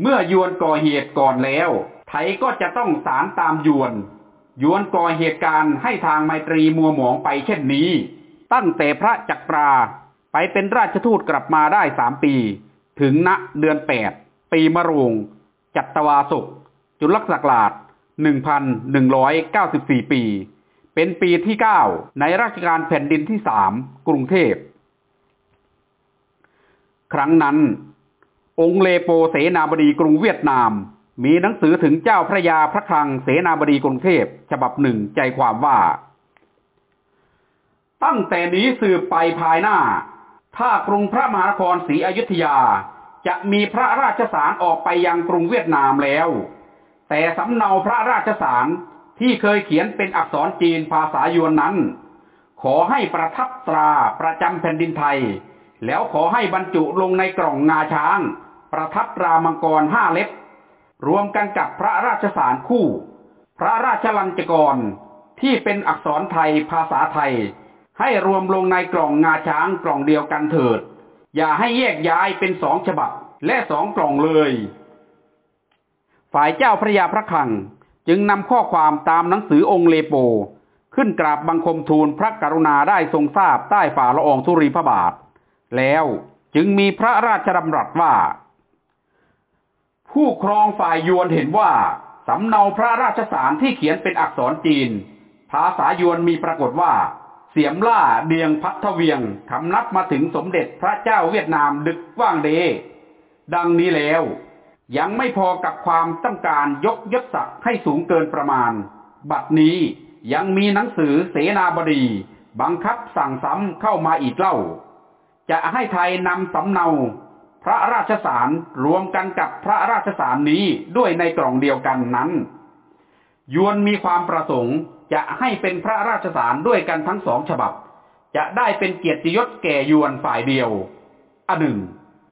เมื่อยวนก่อเหตุก่อนแล้ว ไทยก็จะต้องสารตามยวน ยวนก่อเหตุการณ์ให้ทางไมตรีมัวหมองไปเช่นนี้ ตั้งแต่พระจักราไปเป็นราชทูตกลับมาได้สามปี ถึงณเดือนแปดปีมะโรง จัตวาสุกจุลศักราช 1,194 ปี เป็นปีที่เก้าในราชการแผ่นดินที่สามกรุงเทพ ครั้งนั้น องค์เลโปเสนาบดีกรุงเวียดนาม มีหนังสือถึงเจ้าพระยาพระคลังเสนาบดีกรุงเทพ ฉบับหนึ่งใจความว่า ตั้งแต่นี้สืบไปภายหน้า ถ้ากรุงพระมหานครศรีอยุธยาจะมีพระราชสารออกไปยังกรุงเวียดนามแล้ว แต่สำเนาพระราชสารที่เคยเขียนเป็นอักษรจีนภาษายวนนั้น ขอให้ประทับตราประจำแผ่นดินไทย แล้วขอให้บรรจุลงในกล่องงาช้าง ประทับตรามังกรห้าเล็บ รวมกันกับพระราชสารคู่ พระราชลัญจกรที่เป็นอักษรไทยภาษาไทย ให้รวมลงในกล่องงาช้างกล่องเดียวกันเถิด อย่าให้แยกย้ายเป็นสองฉบับและสองกล่องเลย ฝ่ายเจ้าพระยาพระคลัง จึงนำข้อความตามหนังสือองค์เลโป ขึ้นกราบบังคมทูลพระกรุณาได้ทรงทราบใต้ฝ่าละอองธุรีพระบาท แล้วจึงมีพระราชดำรัสว่า ผู้ครองฝ่ายยวนเห็นว่าสำเนาพระราชสารที่เขียนเป็นอักษรจีน ภาษายวนมีปรากฏว่า เสียมล่าเดียงพัทเวียงคำนับมาถึงสมเด็จพระเจ้าเวียดนามดึกว่างเด ดังนี้แล้ว ยังไม่พอกับความต้องการยกยศศักดิ์ให้สูงเกินประมาณ บัดนี้ยังมีหนังสือเสนาบดี บังคับสั่งซ้ำเข้ามาอีกเล่า จะให้ไทยนำสำเนา พระราชสารรวมกันกับพระราชสารนี้ด้วยในกล่องเดียวกันนั้น ยวนมีความประสงค์จะให้เป็นพระราชสารด้วยกันทั้งสองฉบับ จะได้เป็นเกียรติยศแก่ยวนฝ่ายเดียวอันหนึ่ง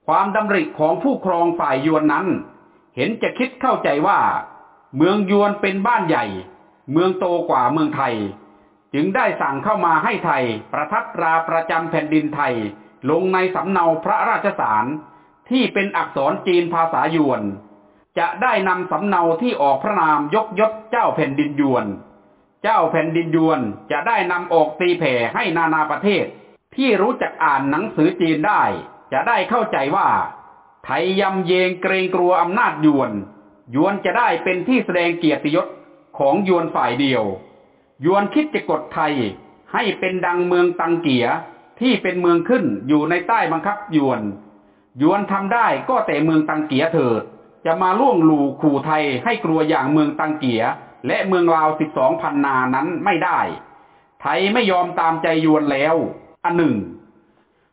ความดำริของผู้ครองฝ่ายยวนนั้น เห็นจะคิดเข้าใจว่า เมืองยวนเป็นบ้านใหญ่ เมืองโตกว่าเมืองไทย จึงได้สั่งเข้ามาให้ไทยประทับตราประจำแผ่นดินไทย ลงในสำเนาพระราชสารที่เป็นอักษรจีนภาษายวน จะได้นำสำเนาที่ออกพระนามยกยศเจ้าแผ่นดินยวน เจ้าแผ่นดินยวนจะได้นำออกตีแผ่ให้นานาประเทศ ที่รู้จักอ่านหนังสือจีนได้ จะได้เข้าใจว่าไทยยำเยงเกรงกลัวอำนาจยวน ยวนจะได้เป็นที่แสดงเกียรติยศของยวนฝ่ายเดียว ยวนคิดจะกดไทยให้เป็นดังเมืองตังเกียที่เป็นเมืองขึ้นอยู่ในใต้บังคับยวน ยวนทำได้ก็แต่เมืองตังเกียเถิด จะมาล่วงลูขู่ไทยให้กลัวอย่างเมืองตังเกียและเมืองลาวสิบสองพันนานั้นไม่ได้ ไทยไม่ยอมตามใจยวนแล้ว อันหนึ่ง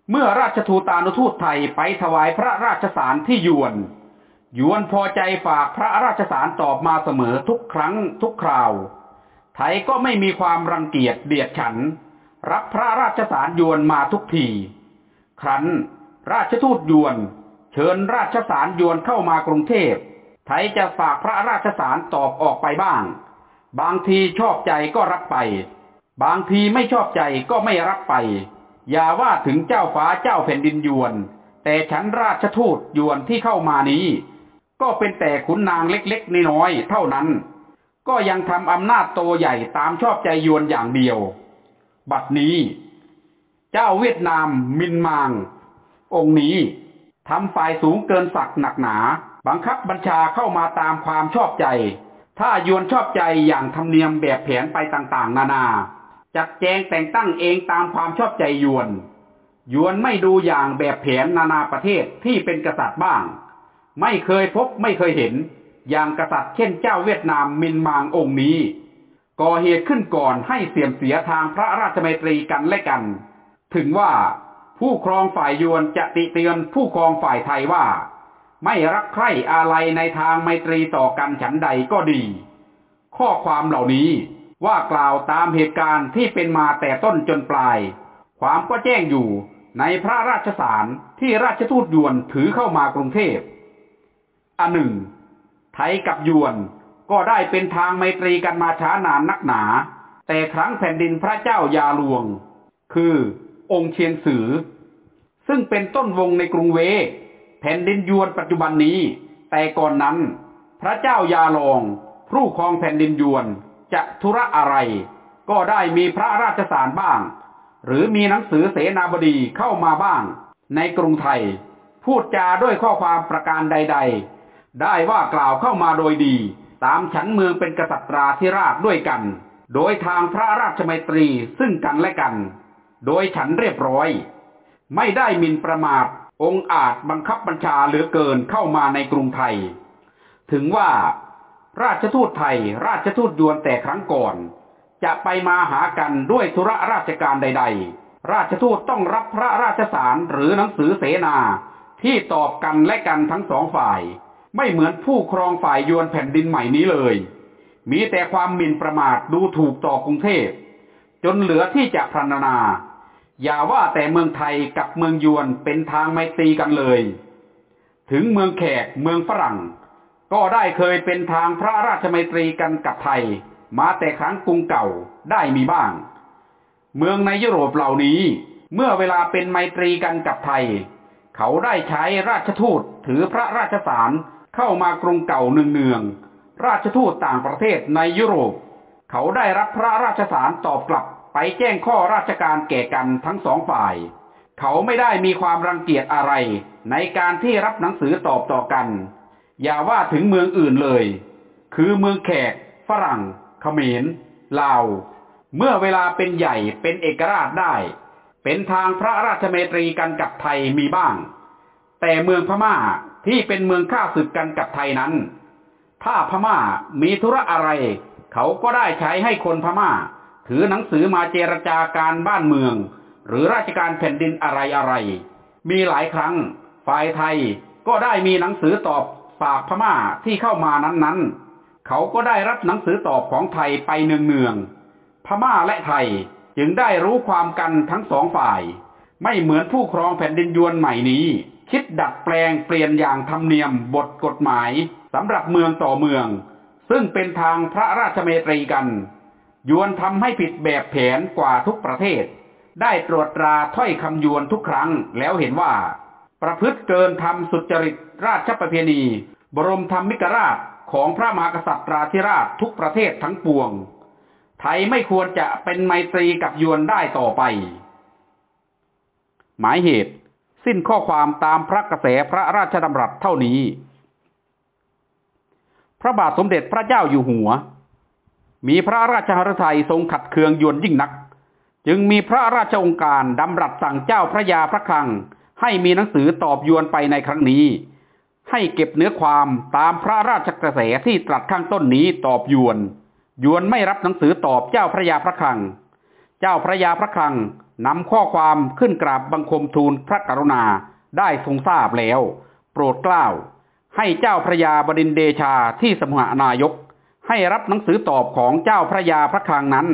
เมื่อราชทูตานุทูตไทยไปถวายพระราชสารที่ยวน ยวนพอใจฝากพระราชสารตอบมาเสมอทุกครั้งทุกคราว ไทยก็ไม่มีความรังเกียจเดียดฉัน รับพระราชสารยวนมาทุกที ครั้นราชทูตยวน เชิญราชสารยวนเข้ามากรุงเทพ ไทยจะฝากพระราชสารตอบออกไปบ้าง บางทีชอบใจก็รับไป บางทีไม่ชอบใจก็ไม่รับไป อย่าว่าถึงเจ้าฟ้าเจ้าแผ่นดินยวน แต่ฉันราชทูตยวนที่เข้ามานี้ ก็เป็นแต่ขุนนางเล็กๆน้อยๆเท่านั้น ก็ยังทำอำนาจโตใหญ่ตามชอบใจยวนอย่างเดียว บัดนี้ เจ้าเวียดนามมินมาง องค์นี้ทำฝ่ายสูงเกินศักดิ์หนักหนา บังคับบัญชาเข้ามาตามความชอบใจ ถ้ายวนชอบใจอย่างธรรมเนียมแบบแผนไปต่างๆ นานา จัดแจงแต่งตั้งเองตามความชอบใจยวน ยวนไม่ดูอย่างแบบแผนนานาประเทศที่เป็นกษัตริย์บ้าง ไม่เคยพบไม่เคยเห็น อย่างกษัตริย์เช่นเจ้าเวียดนามมินมางองค์นี้ ก่อเหตุขึ้นก่อนให้เสื่อมเสียทางพระราชมัยตรีกันและกัน ถึงว่าผู้ครองฝ่ายยวนจะติเตือนผู้ครองฝ่ายไทยว่า ไม่รักใคร่อะไรในทางไมตรีต่อกันฉันใดก็ดี ข้อความเหล่านี้ ว่ากล่าวตามเหตุการณ์ที่เป็นมาแต่ต้นจนปลาย ความก็แจ้งอยู่ในพระราชสารที่ราชทูตยวนถือเข้ามากรุงเทพ อันหนึ่ง ไทยกับยวนก็ได้เป็นทางไมตรีกันมาช้านานนักหนา แต่ครั้งแผ่นดินพระเจ้ายาลวง คือองค์เชียงสือ ซึ่งเป็นต้นวงในกรุงเว แผ่นดินยวนปัจจุบันนี้ แต่ก่อนนั้น พระเจ้ายาลองผู้ครองแผ่นดินยวน จะธุระอะไร ก็ได้มีพระราชสารบ้าง หรือมีหนังสือเสนาบดีเข้ามาบ้าง ในกรุงไทย พูดจาด้วยข้อความประการใด ๆ ได้ว่ากล่าวเข้ามาโดยดี ตามฉันเมืองเป็นกษัตราธิราชด้วยกัน โดยทางพระราชมัยตรีซึ่งกันและกัน โดยฉันเรียบร้อย ไม่ได้มินประมาทองค์อาจบังคับบัญชาเหลือเกินเข้ามาในกรุงไทย ถึงว่า ราชทูตไทย ราชทูตยวนแต่ครั้งก่อน จะไปมาหากันด้วยธุระราชการใด ๆ ราชทูตต้องรับพระราชสารหรือหนังสือเสนาที่ตอบกันและกันทั้งสองฝ่าย ไม่เหมือนผู้ครองฝ่ายยวนแผ่นดินใหม่นี้เลย มีแต่ความหมิ่นประมาทดูถูกต่อกรุงเทพ จนเหลือที่จะพรรณนา อย่าว่าแต่เมืองไทยกับเมืองยวนเป็นทางไมตรีกันเลย ถึงเมืองแขกเมืองฝรั่ง ก็ได้เคยเป็นทางพระราชมัยตรีกันกับไทย มาแต่ครั้งกรุงเก่าได้มีบ้าง เมืองในยุโรปเหล่านี้ เมื่อเวลาเป็นไมตรีกันกับไทย เขาได้ใช้ราชทูตถือพระราชสารเข้ามากรุงเก่าเนืองๆราชทูตต่างประเทศในยุโรป เขาได้รับพระราชสารตอบกลับไปแจ้งข้อราชการแก่กันทั้งสองฝ่าย เขาไม่ได้มีความรังเกียจอะไรในการที่รับหนังสือตอบต่อกัน อย่าว่าถึงเมืองอื่นเลย คือเมืองแขก ฝรั่งเขมรลาว เมื่อเวลาเป็นใหญ่เป็นเอกราชได้ เป็นทางพระราชเมตรีกันกับไทยมีบ้าง แต่เมืองพม่าที่เป็นเมืองข้าศึกกันกับไทยนั้น ถ้าพม่ามีธุระอะไร เขาก็ได้ใช้ให้คนพม่า ถือหนังสือมาเจรจาการบ้านเมือง หรือราชการแผ่นดินอะไรอะไร มีหลายครั้ง ฝ่ายไทยก็ได้มีหนังสือตอบ ฝากพม่าที่เข้ามานั้นๆ เขาก็ได้รับหนังสือตอบของไทยไปเนืองๆพม่าและไทยจึงได้รู้ความกันทั้งสองฝ่าย ไม่เหมือนผู้ครองแผ่นดินยวนใหม่นี้ คิดดัดแปลงเปลี่ยนอย่างธรรมเนียมบทกฎหมายสำหรับเมืองต่อเมือง ซึ่งเป็นทางพระราชเมตรีกัน ยวนทำให้ผิดแบบแผนกว่าทุกประเทศ ได้ตรวจตราถ้อยคำยวนทุกครั้งแล้วเห็นว่า ประพฤติเกินทำสุจริตราชประเพณี บรมธรรมิกราชของพระมหากษัตริย์ราธิราชทุกประเทศทั้งปวง ไทยไม่ควรจะเป็นไมตรีกับยวนได้ต่อไป หมายเหตุ สิ้นข้อความตามพระกระแสพระราชดำรัสเท่านี้ พระบาทสมเด็จพระเจ้าอยู่หัว มีพระราชหฤทัยทรงขัดเคืองยวนยิ่งนัก จึงมีพระราชองค์การดำรัสสั่งเจ้าพระยาพระคลัง ให้มีหนังสือตอบยวนไปในครั้งนี้ ให้เก็บเนื้อความตามพระราชกระแสที่ตรัสข้างต้นนี้ตอบยวน ยวนไม่รับหนังสือตอบเจ้าพระยาพระคลัง เจ้าพระยาพระคลังนำข้อความขึ้นกราบบังคมทูลพระกรุณาได้ทรงทราบแล้ว โปรดเกล้า ให้เจ้าพระยาบดินเดชาที่สมุหนายก ให้รับหนังสือตอบของเจ้าพระยาพระคลังนั้น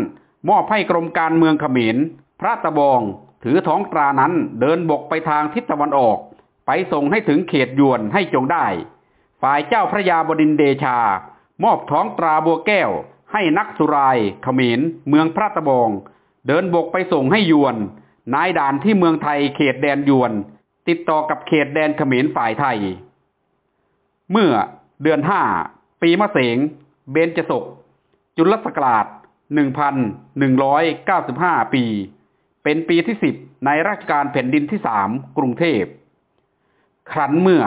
มอบให้กรมการเมืองเขมรพระตะบองถือท้องตรานั้นเดินบกไปทางทิศตะวันออก ไปส่งให้ถึงเขตยวนให้จงได้ ฝ่ายเจ้าพระยาบดินเดชา มอบท้องตราบัวแก้ว ให้นักสุรายขมรเมืองพระตะบอง เดินบกไปส่งให้ยวน นายด่านที่เมืองไทยเขตแดนยวน ติดต่อกับเขตแดนขมรฝ่ายไทย เมื่อเดือนห้าปีมะเสง เบญจศก จุลศักราช1195 ปี เป็นปีที่สิบในราชการแผ่นดินที่สามกรุงเทพ ครั้นเมื่อ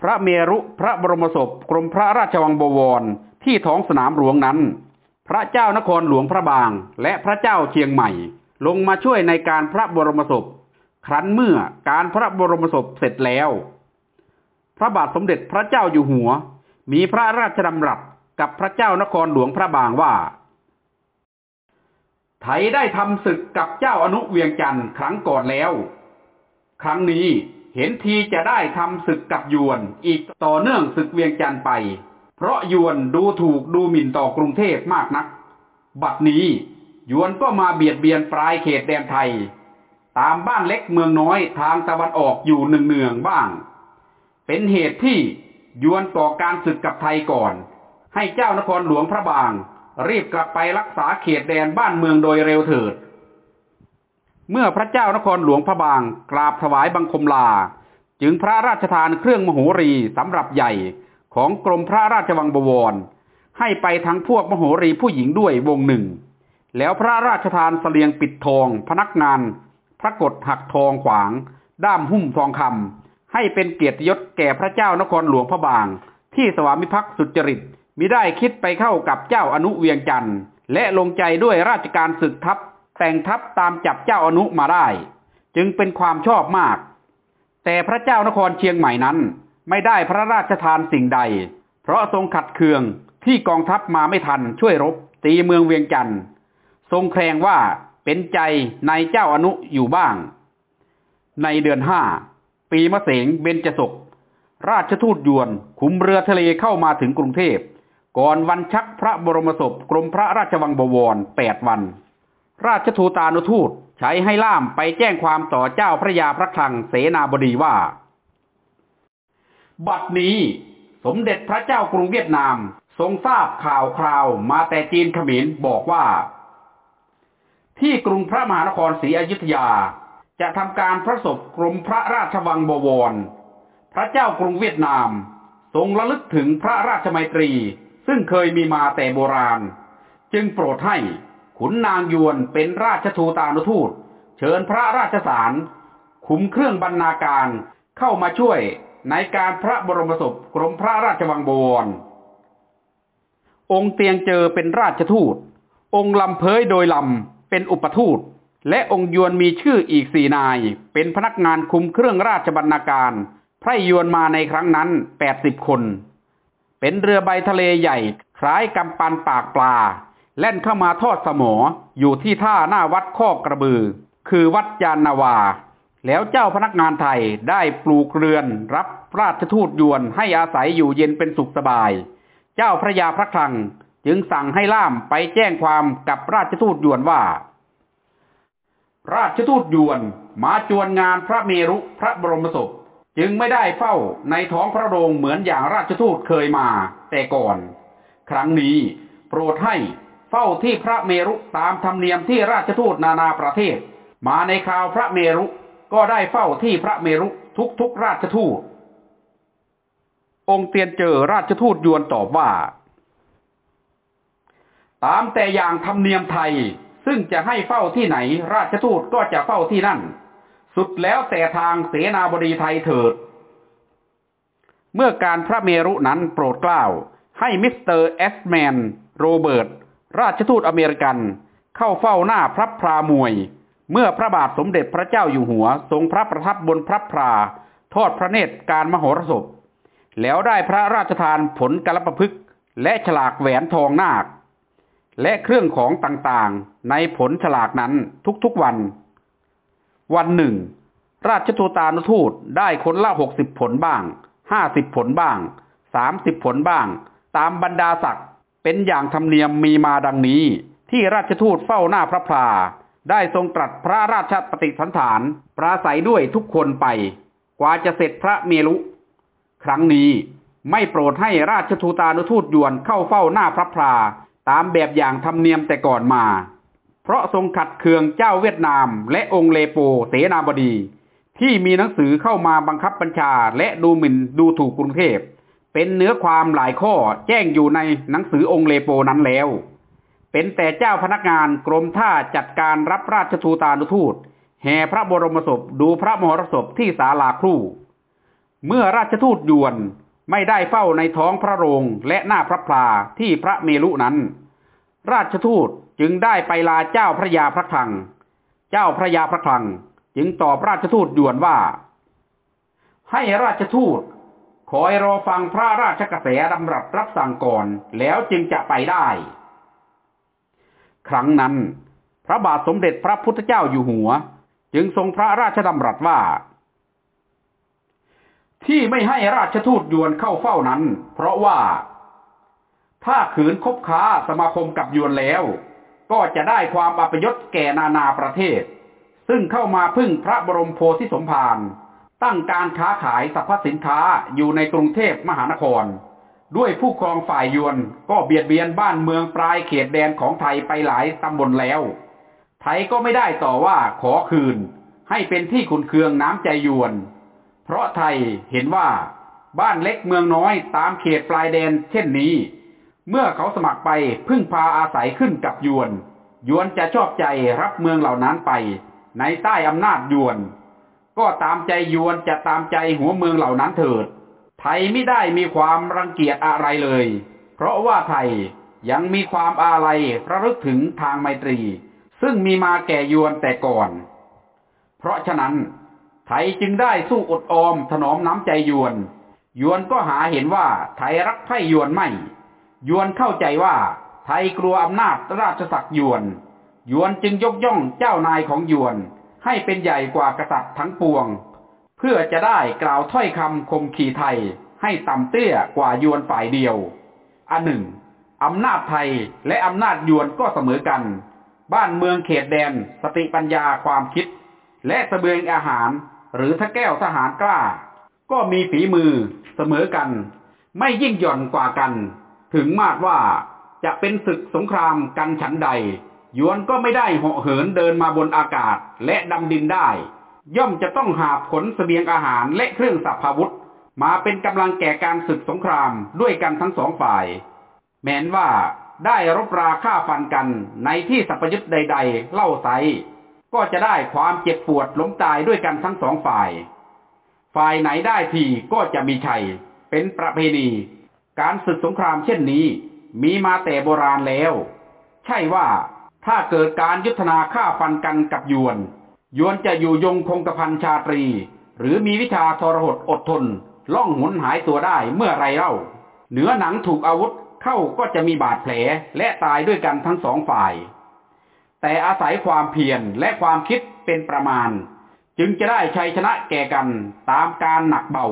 พระเมรุพระบรมศพกรมพระราชวังบวรที่ท้องสนามหลวงนั้น พระเจ้านครหลวงพระบาง และพระเจ้าเชียงใหม่ ลงมาช่วยในการพระบรมศพ ครั้นเมื่อการพระบรมศพเสร็จแล้ว พระบาทสมเด็จพระเจ้าอยู่หัว มีพระราชดำรัสกับพระเจ้านครหลวงพระบางว่าไทยได้ทำศึกกับเจ้าอนุเวียงจันทร์ครั้งก่อนแล้ว ครั้งนี้ เห็นทีจะได้ทำศึกกับยวน อีกต่อเนื่องศึกเวียงจันไป เพราะยวนดูถูกดูหมิ่นต่อกรุงเทพมากนัก บัดนี้ยวนก็มาเบียดเบียนปลายเขตแดนไทย ตามบ้านเล็กเมืองน้อยทางตะวันออกอยู่หนึ่งเนืองบ้าง เป็นเหตุที่ยวนก่อการศึกกับไทยก่อน ให้เจ้านครหลวงพระบาง รีบกลับไปรักษาเขตแดนบ้านเมืองโดยเร็วเถิด เมื่อพระเจ้านครหลวงพระบางกราบถวายบังคมลา จึงพระราชทานเครื่องมโหรีสำหรับใหญ่ของกรมพระราชวังบวร ให้ไปทั้งพวกมโหรีผู้หญิงด้วยวงหนึ่ง แล้วพระราชทานเสลียงปิดทอง พนักงาน พระกฏหักทองขวาง ด้ามหุ้มทองคำให้เป็นเกียรติยศแก่พระเจ้านครหลวงพระบาง ที่สวามิภักดิ์สุจริตมิได้คิดไปเข้ากับเจ้าอนุเวียงจันทร์และลงใจด้วยราชการศึกทัพ แต่งทัพตามจับเจ้าอนุมาได้ จึงเป็นความชอบมาก แต่พระเจ้านครเชียงใหม่นั้น ไม่ได้พระราชทานสิ่งใด เพราะทรงขัดเคืองที่กองทัพมาไม่ทันช่วยรบ ตีเมืองเวียงจันทร์ทรงแคลงว่าเป็นใจในเจ้าอนุอยู่บ้าง ในเดือนห้าปีมะเสงเบญจศก ราชทูตยวนขุมเรือทะเลเข้ามาถึงกรุงเทพ ก่อนวันชักพระบรมศพกรมพระราชวังบวรแปดวัน ราชทูตานุทูตใช้ให้ล่ามไปแจ้งความต่อเจ้าพระยาพระคลังเสนาบดีว่า บัดนี้สมเด็จพระเจ้ากรุงเวียดนาม ทรงทราบข่าวคราวมาแต่จีนขมรบอกว่า ที่กรุงพระมหานครศรีอยุธยา จะทำการพระศพกรมพระราชวังบวร พระเจ้ากรุงเวียดนาม ทรงระลึกถึงพระราชมัยตรี ซึ่งเคยมีมาแต่โบราณ จึงโปรดให้ ขุนนางยวนเป็นราชทูตานุทูต เชิญพระราชสารคุมเครื่องบรรณาการเข้ามาช่วยในการพระบรมศพกรมพระราชวังบวร องค์เตียงเจอเป็นราชทูต องค์ลำเพยโดยลำเป็นอุปทูต และองค์ยวนมีชื่ออีกสี่นาย เป็นพนักงานคุมเครื่องราชบรรณาการ ไพร่ยวนมาในครั้งนั้นแปดสิบคน เป็นเรือใบทะเลใหญ่คล้ายกำปันปากปลา แล่นเข้ามาทอดสมออยู่ที่ท่าหน้าวัดข้อกระบือ คือวัดยานนาวา แล้วเจ้าพนักงานไทยได้ปลูกเรือนรับราชทูตยวนให้อาศัยอยู่เย็นเป็นสุขสบาย เจ้าพระยาพระคลังจึงสั่งให้ล่ามไปแจ้งความกับราชทูตยวนว่า ราชทูตยวนมาจวนงานพระเมรุพระบรมศพจึงไม่ได้เฝ้าในท้องพระโรงเหมือนอย่างราชทูตเคยมาแต่ก่อน ครั้งนี้โปรดให้ เฝ้าที่พระเมรุตามธรรมเนียมที่ราชทูตนานาประเทศ มาในคราวพระเมรุก็ได้เฝ้าที่พระเมรุทุกๆราชทูต องค์เตียนเจอราชทูตยวนตอบว่า ตามแต่อย่างธรรมเนียมไทยซึ่งจะให้เฝ้าที่ไหน ราชทูตก็จะเฝ้าที่นั่น สุดแล้วแต่ทางเสนาบดีไทยเถิด เมื่อการพระเมรุนั้นโปรดเกล้าฯให้มิสเตอร์เอสแมน โรเบิร์ต ราชทูตอเมริกันเข้าเฝ้าหน้าพลับพลามวย เมื่อพระบาทสมเด็จพระเจ้าอยู่หัว ทรงพระประทับบนพลับพลาทอดพระเนตรการมโหรสพ แล้วได้พระราชทานผลกระประพฤกและฉลากแหวนทองนาค และเครื่องของต่างๆ ในผลฉลากนั้นทุกๆวัน วันหนึ่ง ราชทูตานุทูตได้คนละหกสิบผลบ้างห้าสิบผลบ้างสามสิบผลบ้าง ตามบรรดาศักดิ์ เป็นอย่างธรรมเนียมมีมาดังนี้ ที่ราชทูตเฝ้าหน้าพระพลา ได้ทรงตรัสพระราชปฏิสันฐานปราศัยด้วยทุกคนไป กว่าจะเสร็จพระเมรุ ครั้งนี้ไม่โปรดให้ราชทูตานุทูตยวนเข้าเฝ้าหน้าพระพลาตามแบบอย่างธรรมเนียมแต่ก่อนมา เพราะทรงขัดเคืองเจ้าเวียดนามและองค์เลโปเสนาบดี ที่มีหนังสือเข้ามาบังคับบัญชาและดูหมิ่นดูถูกกรุงเทพ เป็นเนื้อความหลายข้อแจ้งอยู่ในหนังสือองค์เลโปนั้นแล้ว เป็นแต่เจ้าพนักงานกรมท่าจัดการรับราชทูตานุทูตแห่พระบรมศพดูพระมหรสพที่ศาลาครู่ เมื่อราชทูตยวนไม่ได้เฝ้าในท้องพระโรงและหน้าพระพลาที่พระเมรุนั้น ราชทูตจึงได้ไปลาเจ้าพระยาพระคลัง เจ้าพระยาพระคลัง จึงตอบราชทูตยวนว่า ให้ราชทูต คอยรอฟังพระราชกระแสดำรับรับสั่งก่อน แล้วจึงจะไปได้ ครั้งนั้น พระบาทสมเด็จพระพุทธเจ้าอยู่หัว จึงทรงพระราชดำรัสว่า ที่ไม่ให้ราชทูตยวนเข้าเฝ้านั้น เพราะว่า ถ้าขืนคบค้าสมาคมกับยวนแล้ว ก็จะได้ความอัปยศแก่นานาประเทศ ซึ่งเข้ามาพึ่งพระบรมโพธิสมภาร ตั้งการค้าขายสรรพสินค้าอยู่ในกรุงเทพมหานคร ด้วยผู้ครองฝ่ายยวนก็เบียดเบียนบ้านเมืองปลายเขตแดนของไทยไปหลายตำบลแล้ว ไทยก็ไม่ได้ต่อว่าขอคืน ให้เป็นที่ขุนเคืองน้ำใจยวน เพราะไทยเห็นว่าบ้านเล็กเมืองน้อยตามเขตปลายแดนเช่นนี้ เมื่อเขาสมัครไปพึ่งพาอาศัยขึ้นกับยวน ยวนจะชอบใจรับเมืองเหล่านั้นไป ในใต้อำนาจยวน ก็ตามใจยวนจะตามใจหัวเมืองเหล่านั้นเถิด ไทยไม่ได้มีความรังเกียจอะไรเลย เพราะว่าไทยยังมีความอาลัยระลึกถึงทางไมตรี ซึ่งมีมาแก่ยวนแต่ก่อน เพราะฉะนั้น ไทยจึงได้สู้อดออมถนอมน้ำใจยวน ยวนก็หาเห็นว่าไทยรักไพ่ยวนไม่ ยวนเข้าใจว่าไทยกลัวอำนาจราชศักดิ์ยวน ยวนจึงยกย่องเจ้านายของยวน ให้เป็นใหญ่กว่ากษัตริย์ทั้งปวง เพื่อจะได้กล่าวถ้อยคำคมขีไทยให้ต่ำเตี้ยกว่ายวนฝ่ายเดียว อันหนึ่งอำนาจไทยและอำนาจยวนก็เสมอกัน บ้านเมืองเขตแดน สติปัญญาความคิด และสเสบียงอาหาร หรือถ้าแก้วทหารกล้า ก็มีฝีมือเสมอกัน ไม่ยิ่งหย่อนกว่ากัน ถึงมากว่าจะเป็นศึกสงครามกันฉันใด ยวนก็ไม่ได้เหาะเหินเดินมาบนอากาศและดำดินได้ ย่อมจะต้องหาผลเสบียงอาหารและเครื่องสัพพาวุธ มาเป็นกำลังแก่การศึกสงครามด้วยกันทั้งสองฝ่าย แม้นว่าได้รบราฆ่าฟันกันในที่สัพยุทธ์ใด ๆ เล่าไซก็จะได้ความเจ็บปวดล้มตายด้วยกันทั้งสองฝ่าย ฝ่ายไหนได้ทีก็จะมีชัย เป็นประเพณี การศึกสงครามเช่นนี้ มีมาแต่โบราณแล้ว ใช่ว่า ถ้าเกิดการยุทธนาฆ่าฟันกันกับยวน ยวนจะอยู่ยงคงกระพันชาตรี หรือมีวิชาทรหดอดทน ล่องหุนหายตัวได้เมื่อไรเล่า เหนือหนังถูกอาวุธเข้าก็จะมีบาดแผลและตายด้วยกันทั้งสองฝ่าย แต่อาศัยความเพียรและความคิดเป็นประมาณ จึงจะได้ชัยชนะแก่กันตามการหนักเบา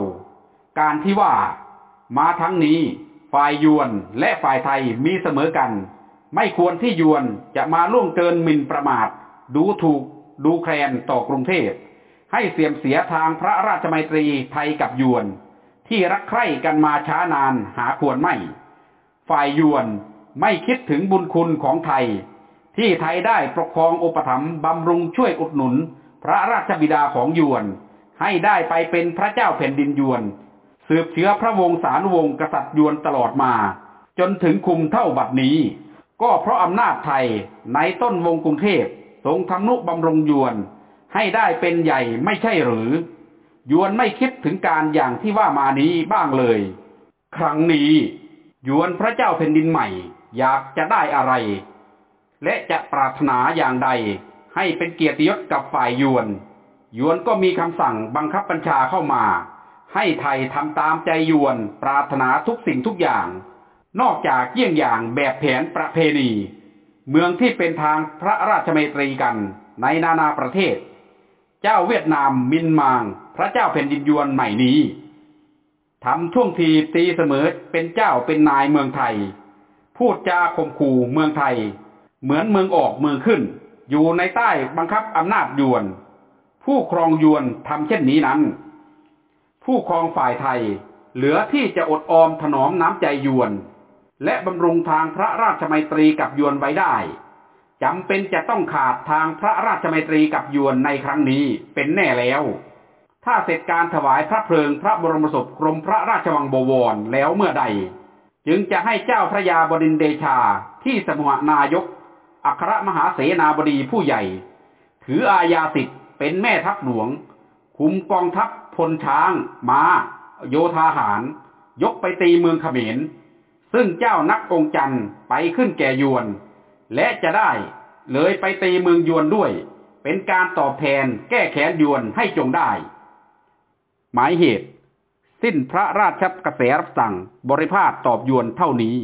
การที่ว่า มาทั้งนี้ ฝ่ายยวนและฝ่ายไทยมีเสมอกัน ไม่ควรที่ยวนจะมาล่วงเกินหมิ่นประมาท ดูถูกดูแคลนต่อกรุงเทพ ให้เสียมเสียทางพระราชมัยตรีไทยกับยวน ที่รักใคร่กันมาช้านานหาควรไม่ ฝ่ายยวนไม่คิดถึงบุญคุณของไทย ที่ไทยได้ปกครองอุปถัมภ์บำรุงช่วยอุดหนุน พระราชบิดาของยวน ให้ได้ไปเป็นพระเจ้าแผ่นดินยวน สืบเชื้อพระวงศานุวงศ์กษัตริย์ยวนตลอดมา จนถึงคุมเท่าบัดนี้ ก็เพราะอำนาจไทยในต้นวงกรุงเทพทรงทำนุบำรุงยวน ให้ได้เป็นใหญ่ไม่ใช่หรือ ยวนไม่คิดถึงการอย่างที่ว่ามานี้บ้างเลย ครั้งนี้ ยวนพระเจ้าแผ่นดินใหม่ อยากจะได้อะไร และจะปรารถนาอย่างใด ให้เป็นเกียรติยศกับฝ่ายยวน ยวนก็มีคำสั่งบังคับบัญชาเข้ามา ให้ไทยทำตามใจยวนปรารถนาทุกสิ่งทุกอย่าง นอกจากเยี่ยงอย่างแบบแผนประเพณี เมืองที่เป็นทางพระราชเมตรีกันในนานาประเทศ เจ้าเวียดนามมินมาง พระเจ้าแผ่นดินยวนใหม่นี้ทำท่วงทีตีเสมอเป็นเจ้าเป็นนายเมืองไทย พูดจาข่มขู่เมืองไทย เหมือนเมืองออกเมืองขึ้น อยู่ในใต้บังคับอำนาจยวน ผู้ครองยวนทำเช่นนี้นั้น ผู้ครองฝ่ายไทย เหลือที่จะอดออมถนอมน้ำใจยวน และบำรุงทางพระราชมัยตรีกับยวนไว้ได้จำเป็นจะต้องขาดทางพระราชมัยตรีกับยวนในครั้งนี้เป็นแน่แล้ว ถ้าเสร็จการถวายพระเพลิงพระบรมศพกรมพระราชวังบวรแล้วเมื่อใด จึงจะให้เจ้าพระยาบดินเดชาที่สมุหนายก อัครมหาเสนาบดีผู้ใหญ่ ถืออาญาสิทธิ์เป็นแม่ทัพหลวง คุมกองทัพพลช้างมา้า โยธาหาร ยกไปตีเมืองเขมร ซึ่งเจ้านักองจันไปขึ้นแก่ยวน และจะได้เลยไปตีเมืองยวนด้วย เป็นการตอบแทนแก้แค้นยวนให้จงได้ หมายเหตุ สิ้นพระราชกระแสรับสั่งบริพาทตอบยวนเท่านี้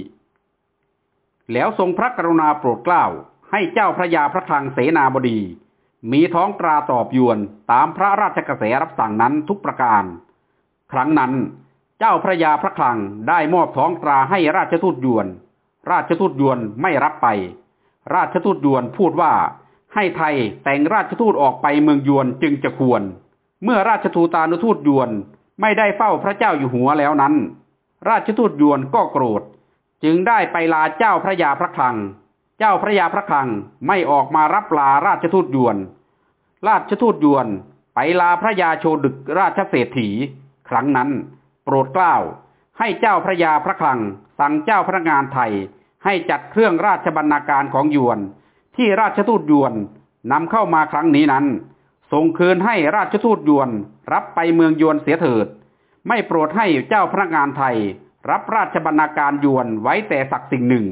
แล้วทรงพระกรุณาโปรดเกล้าให้เจ้าพระยาพระคลังเสนาบดี มีท้องตราตอบยวนตามพระราชกระแสรับสั่งนั้นทุกประการ ครั้งนั้น เจ้าพระยาพระคลังได้มอบท้องตราให้ราชทูตยวน ราชทูตยวนไม่รับไป ราชทูตยวนพูดว่า ให้ไทยแต่งราชทูตออกไปเมืองยวนจึงจะควร เมื่อราชทูตานุทูตยวนไม่ได้เฝ้าพระเจ้าอยู่หัวแล้วนั้น ราชทูตยวนก็โกรธ จึงได้ไปลาเจ้าพระยาพระคลัง เจ้าพระยาพระคลังไม่ออกมารับลาราชทูตยวน ราชทูตยวนไปลาพระยาโชดึกราชเศรษฐี ครั้งนั้น โปรดเกล้าให้เจ้าพระยาพระคลัง สั่งเจ้าพระงานไทย ให้จัดเครื่องราชบรรณาการของยวน ที่ราชทูตยวนนำเข้ามาครั้งนี้นั้น ส่งคืนให้ราชทูตยวน รับไปเมืองยวนเสียเถิด ไม่โปรดให้เจ้าพระงานไทย รับราชบรรณาการยวนไว้แต่สักสิ่งหนึ่ง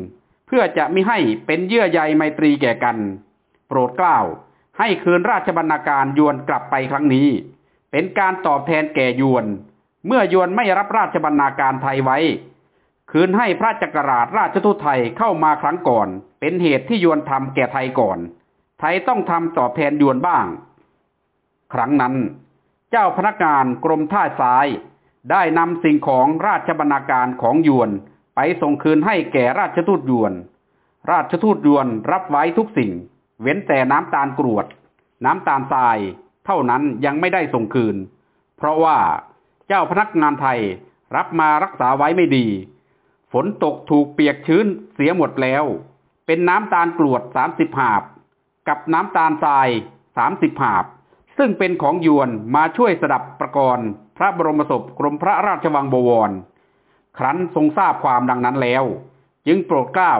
เพื่อจะมิให้เป็นเยื่อใยไมตรีแก่กัน โปรดเกล้าให้คืนราชบรรณาการยวนกลับไปครั้งนี้ เป็นการตอบแทนแก่ยวน เมื่อยวนไม่รับราชบรรณาการไทยไว้ คืนให้พระจักรราชราชทูตไทยเข้ามาครั้งก่อน เป็นเหตุที่ยวนทำแก่ไทยก่อน ไทยต้องทำตอบแทนยวนบ้าง ครั้งนั้น เจ้าพนักงานกรมท่าซ้าย ได้นำสิ่งของราชบรรณาการของยวนไปส่งคืนให้แก่ราชทูตยวน ราชทูตยวนรับไว้ทุกสิ่ง เว้นแต่น้ำตาลกรวด น้ำตาลทราย เท่านั้นยังไม่ได้ส่งคืน เพราะว่า เจ้าพนักงานไทยรับมารักษาไว้ไม่ดี ฝนตกถูกเปียกชื้นเสียหมดแล้ว เป็นน้ำตาลกรวดสามสิบหาบ กับน้ำตาลทรายสามสิบหาบ ซึ่งเป็นของยวนมาช่วยสดับประกรณ์พระบรมศพกรมพระราชวังบวร ครั้นทรงทราบความดังนั้นแล้ว จึงโปรดเกล้า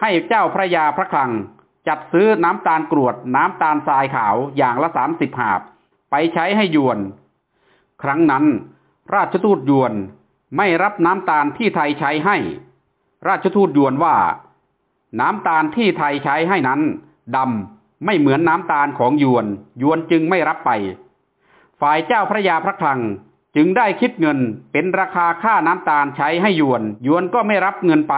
ให้เจ้าพระยาพระคลัง จัดซื้อน้ำตาลกรวดน้ำตาลทรายขาวอย่างละสามสิบหาบ ไปใช้ให้ยวน ครั้งนั้น ราชทูตยวนไม่รับน้ำตาลที่ไทยใช้ให้ ราชทูตยวนว่า น้ำตาลที่ไทยใช้ให้นั้นดำไม่เหมือนน้ำตาลของยวน ยวนจึงไม่รับไป ฝ่ายเจ้าพระยาพระคลังจึงได้คิดเงินเป็นราคาค่าน้ำตาลใช้ให้ยวน ยวนก็ไม่รับเงินไป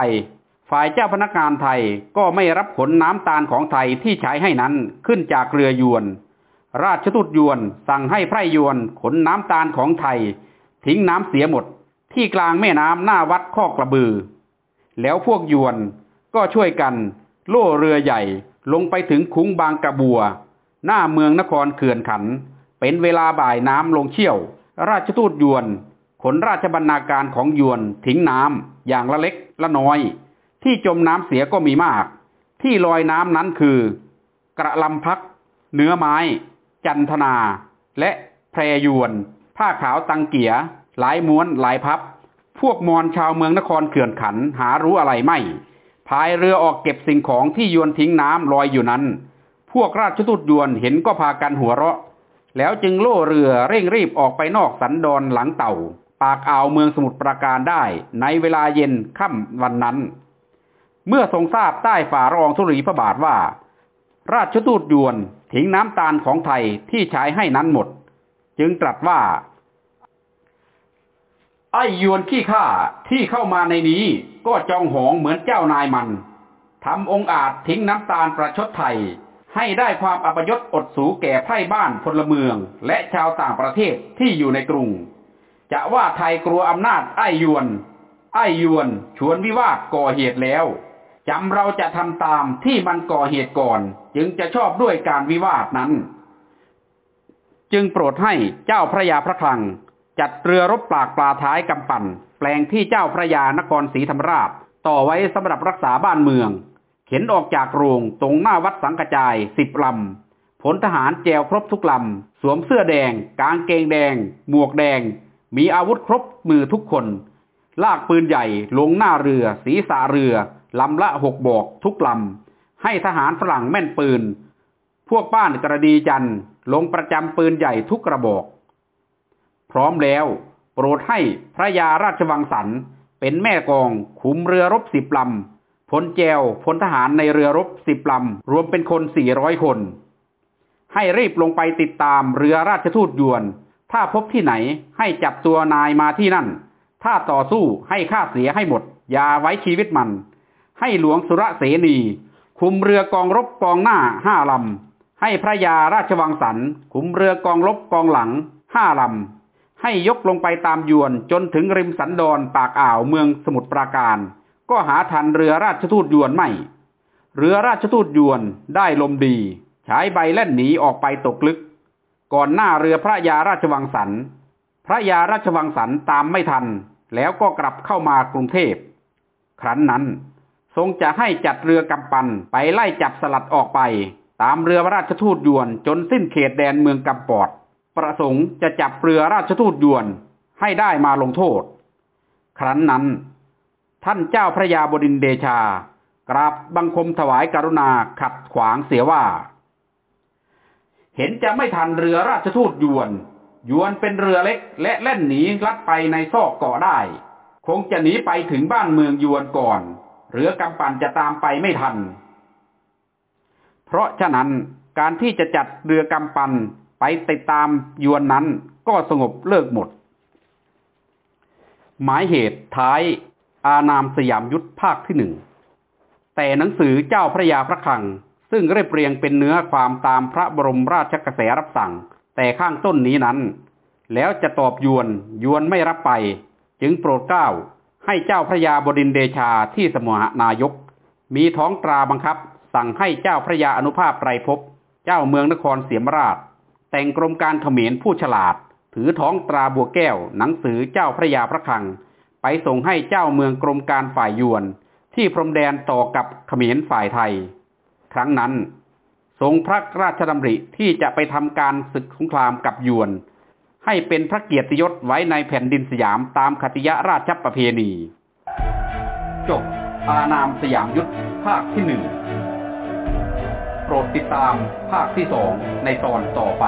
ฝ่ายเจ้าพนักงานไทยก็ไม่รับขนน้ำตาลของไทยที่ใช้ให้นั้นขึ้นจากเรือยวน ราชทูตยวนสั่งให้ไพร่ยวนขนน้ำตาลของไทย ทิ้งน้ำเสียหมดที่กลางแม่น้ำหน้าวัดข้อกระบือ แล้วพวกยวนก็ช่วยกัน โล่เรือใหญ่ลงไปถึงคุ้งบางกระบัว หน้าเมืองนครเขื่อนขัน เป็นเวลาบ่ายน้ำลงเชี่ยว ราชทูตยวน ขนราชบรรณาการของยวนทิ้งน้ำอย่างละเล็กละน้อย ที่จมน้ำเสียก็มีมาก ที่ลอยน้ำนั้นคือ กระลำพัก เนื้อไม้ จันทนา และแพรยวน ผ้าขาวตังเกียหลายม้วนหลายพับ พวกมอญชาวเมืองนครเขื่อนขันหารู้อะไรไม่พายเรือออกเก็บสิ่งของที่ยวนทิ้งน้ำลอยอยู่นั้น พวกราชทูตยวนเห็นก็พากันหัวเราะ แล้วจึงโล่เรือเร่งรีบออกไปนอกสันดอนหลังเต่า ปากอ่าวเมืองสมุทรปราการได้ในเวลาเย็นค่ำวันนั้น เมื่อทรงทราบใต้ฝ่ารองธุรีพระบาทว่า ราชทูตยวนทิ้งน้ำตาลของไทยที่ใช้ให้นั้นหมด จึงตรัสว่า ไอ้ยวนขี้ข้าที่เข้ามาในนี้ ก็จองหองเหมือนเจ้านายมันทำองอาจทิ้งน้ำตาลประชดไทย ให้ได้ความอัปยศอดสูแก่ไพร่บ้านพลเมือง และชาวต่างประเทศที่อยู่ในกรุง จะว่าไทยกลัวอำนาจไอ้ยวน ไอ้ยวนชวนวิวาทก่อเหตุแล้วจำเราจะทำตามที่มันก่อเหตุก่อน จึงจะชอบด้วยการวิวาทนั้น จึงโปรดให้เจ้าพระยาพระคลัง จัดเรือรบปากปลาท้ายกำปั่น แปลงที่เจ้าพระยานครศรีธรรมราช ต่อไว้สำหรับรักษาบ้านเมือง เข็นออกจากโรงตรงหน้าวัดสังกจายสิบลำผลทหารแจวครบทุกลำ สวมเสื้อแดง กางเกงแดง หมวกแดง มีอาวุธครบมือทุกคน ลากปืนใหญ่ลงหน้าเรือศีรษะเรือลำละหกบอกทุกลำให้ทหารฝรั่งแม่นปืน พวกบ้านกระดีจันลงประจำปืนใหญ่ทุกกระบอก พร้อมแล้ว โปรดให้พระยาราชวังสันเป็นแม่กองขุมเรือรบสิบลำพลแจวพลทหารในเรือรบสิบลำรวมเป็นคนสี่ร้อยคน ให้รีบลงไปติดตามเรือราชทูตยวน ถ้าพบที่ไหนให้จับตัวนายมาที่นั่น ถ้าต่อสู้ให้ฆ่าเสียให้หมดอย่าไว้ชีวิตมัน ให้หลวงสุรเสนี คุมเรือกองรบกองหน้าห้าลำ ให้พระยาราชวังสันคุมเรือกองรบกองหลังห้าลำ ให้ยกลงไปตามยวนจนถึงริมสันดอนปากอ่าวเมืองสมุทรปราการ ก็หาทันเรือราชทูตยวนไม่ เรือราชทูตยวนได้ลมดีใช้ใบแล่นหนีออกไปตกลึก ก่อนหน้าเรือพระยาราชวังสัน พระยาราชวังสันตามไม่ทัน แล้วก็กลับเข้ามากรุงเทพ ครั้นนั้น ทรงจะให้จัดเรือกำปันไปไล่จับสลัดออกไป ตามเรือราชทูตยวนจนสิ้นเขตแดนเมืองกำปอด ประสงค์จะจับเรือราชทูตยวนให้ได้มาลงโทษ ครั้นนั้น ท่านเจ้าพระยาบดินเดชา กราบบังคมถวายกรุณาขัดขวางเสียว่า เห็นจะไม่ทันเรือราชทูตยวน ยวนเป็นเรือเล็กและเล่นหนีลัดไปในซอกเกาะได้ คงจะหนีไปถึงบ้านเมืองยวนก่อน เรือกำปั่นจะตามไปไม่ทัน เพราะฉะนั้นการที่จะจัดเรือกำปันไปติดตามยวนนั้นก็สงบเลิกหมด หมายเหตุท้ายอานามสยามยุทธภาคที่หนึ่งแต่หนังสือเจ้าพระยาพระคลัง ซึ่งเรียบเรียงเป็นเนื้อความตามพระบรมราชกระแสรับสั่ง แต่ข้างต้นนี้นั้น แล้วจะตอบยวนยวนไม่รับไป จึงโปรดเกล้าให้เจ้าพระยาบดินเดชาที่สมุหนายก มีท้องตราบังคับ สั่งให้เจ้าพระยาอนุภาพไตรภพเจ้าเมืองนครเสียมราช แต่งกรมการเขมรผู้ฉลาด ถือท้องตราบัวแก้ว หนังสือเจ้าพระยาพระคัง ไปส่งให้เจ้าเมืองกรมการฝ่ายยวน ที่พรมแดนต่อกับเขมรฝ่ายไทย ครั้งนั้น ทรงพระราชดำริที่จะไปทำการศึกสงครามกับยวน ให้เป็นพระเกียรติยศไว้ในแผ่นดินสยามตามคติยราชประเพณี จบอานามสยามยุทธภาคที่หนึ่ง โปรดติดตามภาคที่สองในตอนต่อไป